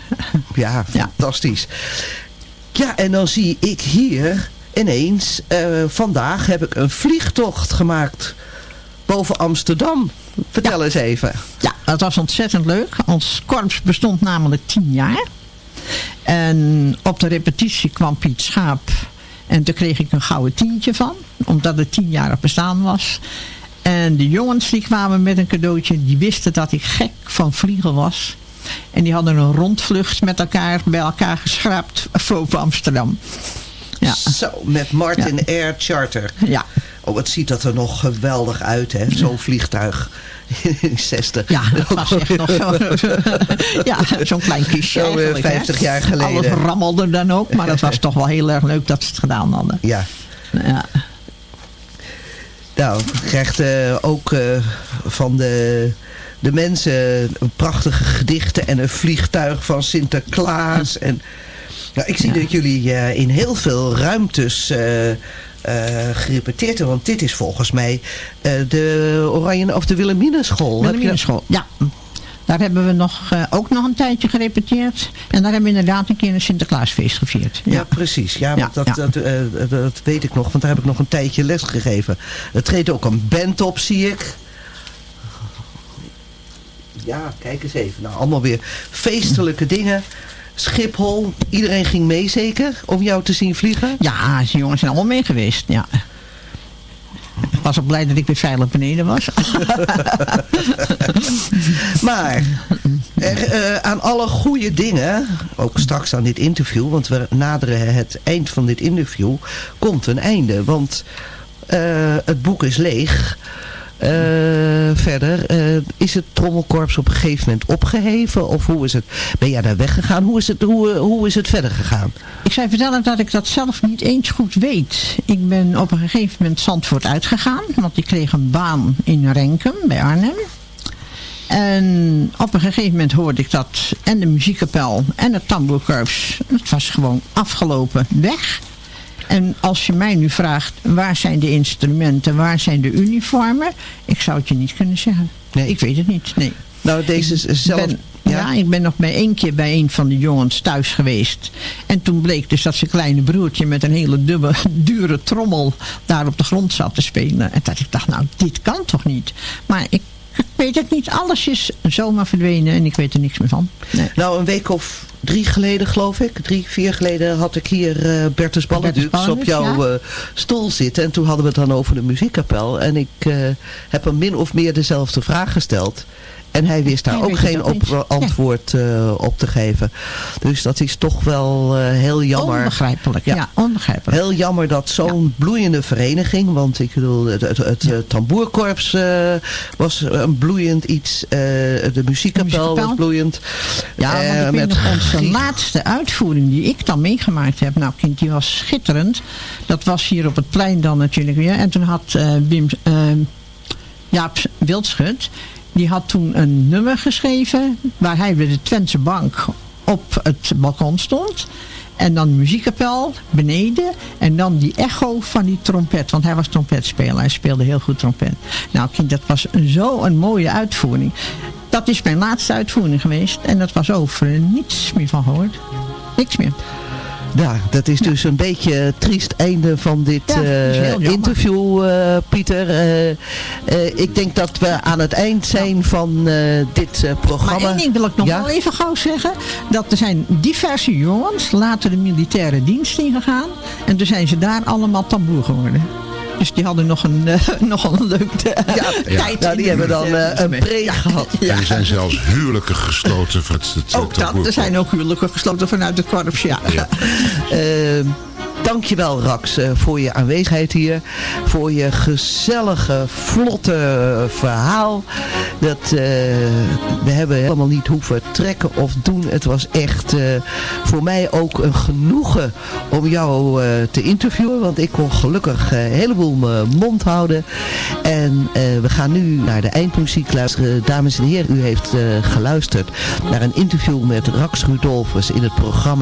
G: Ja, fantastisch. Ja, en dan zie ik hier ineens, eh, vandaag heb ik een vliegtocht gemaakt boven Amsterdam. Vertel eens even.
H: Ja, dat was ontzettend leuk. Ons korps bestond namelijk tien jaar. En op de repetitie kwam Piet Schaap. En toen kreeg ik een gouden tientje van. Omdat het tien jaar bestaan was. En de jongens die kwamen met een cadeautje. Die wisten dat ik gek van vliegen was. En die hadden een rondvlucht met elkaar bij elkaar geschraapt boven Amsterdam. Ja.
G: Zo, met Martin Air Charter.
H: Ja.
G: Oh, wat ziet dat er nog geweldig uit, hè? Zo'n vliegtuig in 60.
H: Ja, dat was echt nog zo. ja, zo'n klein kistje
G: Zo, eh,
H: eigenlijk, hè.
G: 50 jaar geleden.
H: Alles rammelde dan ook, maar het was toch wel heel erg leuk dat ze het gedaan hadden.
G: Ja.
H: Ja.
G: Nou, krijgt eh, ook eh, van de, de mensen prachtige gedichten en een vliegtuig van Sinterklaas. En, nou, ik zie dat jullie eh, in heel veel ruimtes eh, gerepeteerd hebben. Want dit is volgens mij de Oranje of de Wilhelminenschool.
H: Wilhelminenschool, ja. Daar hebben we nog, ook nog een tijdje gerepeteerd. En daar hebben we inderdaad een keer een Sinterklaasfeest gevierd.
G: Ja, precies. Ja, want
H: Ja,
G: dat,
H: ja.
G: Dat, dat weet ik nog, want daar heb ik nog een tijdje les gegeven. Er treedt ook een band op, zie ik. Ja, kijk eens even. Nou, allemaal weer feestelijke dingen. Schiphol, iedereen ging mee zeker om jou te zien vliegen?
H: Ja, die jongens zijn allemaal mee geweest, ja. was ook blij dat ik weer veilig beneden was.
G: maar er, eh, aan alle goede dingen, ook straks aan dit interview, want we naderen het eind van dit interview, komt een einde. Want eh, het boek is leeg. Eh, verder, eh, is het trommelkorps op een gegeven moment opgeheven? Of hoe is het? Ben jij daar weggegaan? Hoe is het, hoe, hoe is het verder gegaan?
H: Ik zou vertellen dat ik dat zelf niet eens goed weet. Ik ben op een gegeven moment Zandvoort uitgegaan. Want ik kreeg een baan in Renkum bij Arnhem. En op een gegeven moment hoorde ik dat en de muziekkapel en het tamboerkorps, het was gewoon afgelopen weg. En als je mij nu vraagt, waar zijn de instrumenten, waar zijn de uniformen? Ik zou het je niet kunnen zeggen. Nee. Ik weet het niet, nee.
G: Nou, deze zelf...
H: Ben, ja? ik ben nog bij één keer bij een van de jongens thuis geweest. En toen bleek dus dat zijn kleine broertje met een hele dubbe, dure trommel daar op de grond zat te spelen. En dat ik dacht, nou, dit kan toch niet? Maar ik ik weet het niet. Alles is zomaar verdwenen en ik weet er niks meer van. Nee.
G: Nou, een week of drie geleden geloof ik. Drie, vier geleden had ik hier uh, Bertus Balledux op jouw ja. uh, stoel zitten. En toen hadden we het dan over de muziekkapel. En ik uh, heb hem min of meer dezelfde vraag gesteld. En hij wist daar hij ook geen op, antwoord ja. uh, op te geven. Dus dat is toch wel uh, heel jammer.
H: Onbegrijpelijk, ja. ja onbegrijpelijk.
G: Heel jammer dat zo'n ja. bloeiende vereniging, want ik bedoel, het, het, tamboerkorps uh, was een bloeiend iets. de muziekkapel was bloeiend.
H: Ja, want ik weet nog onze laatste uitvoering die ik dan meegemaakt heb. Nou kind, die was schitterend. Dat was hier op het plein dan natuurlijk weer. En toen had Wim... Jaap Wildschut, die had toen een nummer geschreven waar hij bij de Twentse Bank op het balkon stond. En dan de muziekkapel beneden. En dan die echo van die trompet. Want hij was trompetspeler. Hij speelde heel goed trompet. Nou kind, dat was zo een mooie uitvoering. Dat is mijn laatste uitvoering geweest. En dat was over. Niets meer van gehoord. Niks meer.
G: Ja, dat is dus een beetje het triest einde van dit ja, uh, interview, uh, Pieter. Uh, ik denk dat we aan het eind zijn van dit programma.
H: Maar één ding wil ik nog ja? wel even gauw zeggen. Dat er zijn diverse jongens later de militaire dienst ingegaan. En toen zijn ze daar allemaal tamboer geworden. Dus die hadden nog een, uh, nog een leuke uh, ja, tijd.
G: Nou, die hebben dan uh, een pre gehad.
F: Ja. Er zijn zelfs huwelijken gesloten. Voor het, het,
H: ook dat, er zijn ook huwelijken gesloten vanuit de korps, ja.
G: Dankjewel Rax voor je aanwezigheid hier. Voor je gezellige, vlotte verhaal. Dat, uh, we hebben helemaal niet hoeven trekken of doen. Het was echt uh, voor mij ook een genoegen om jou te interviewen. Want ik kon gelukkig een heleboel mijn mond houden. En we gaan nu naar de eindmuziek luisteren. Dames en heren, u heeft geluisterd naar een interview met Rax Rudolfus in het programma.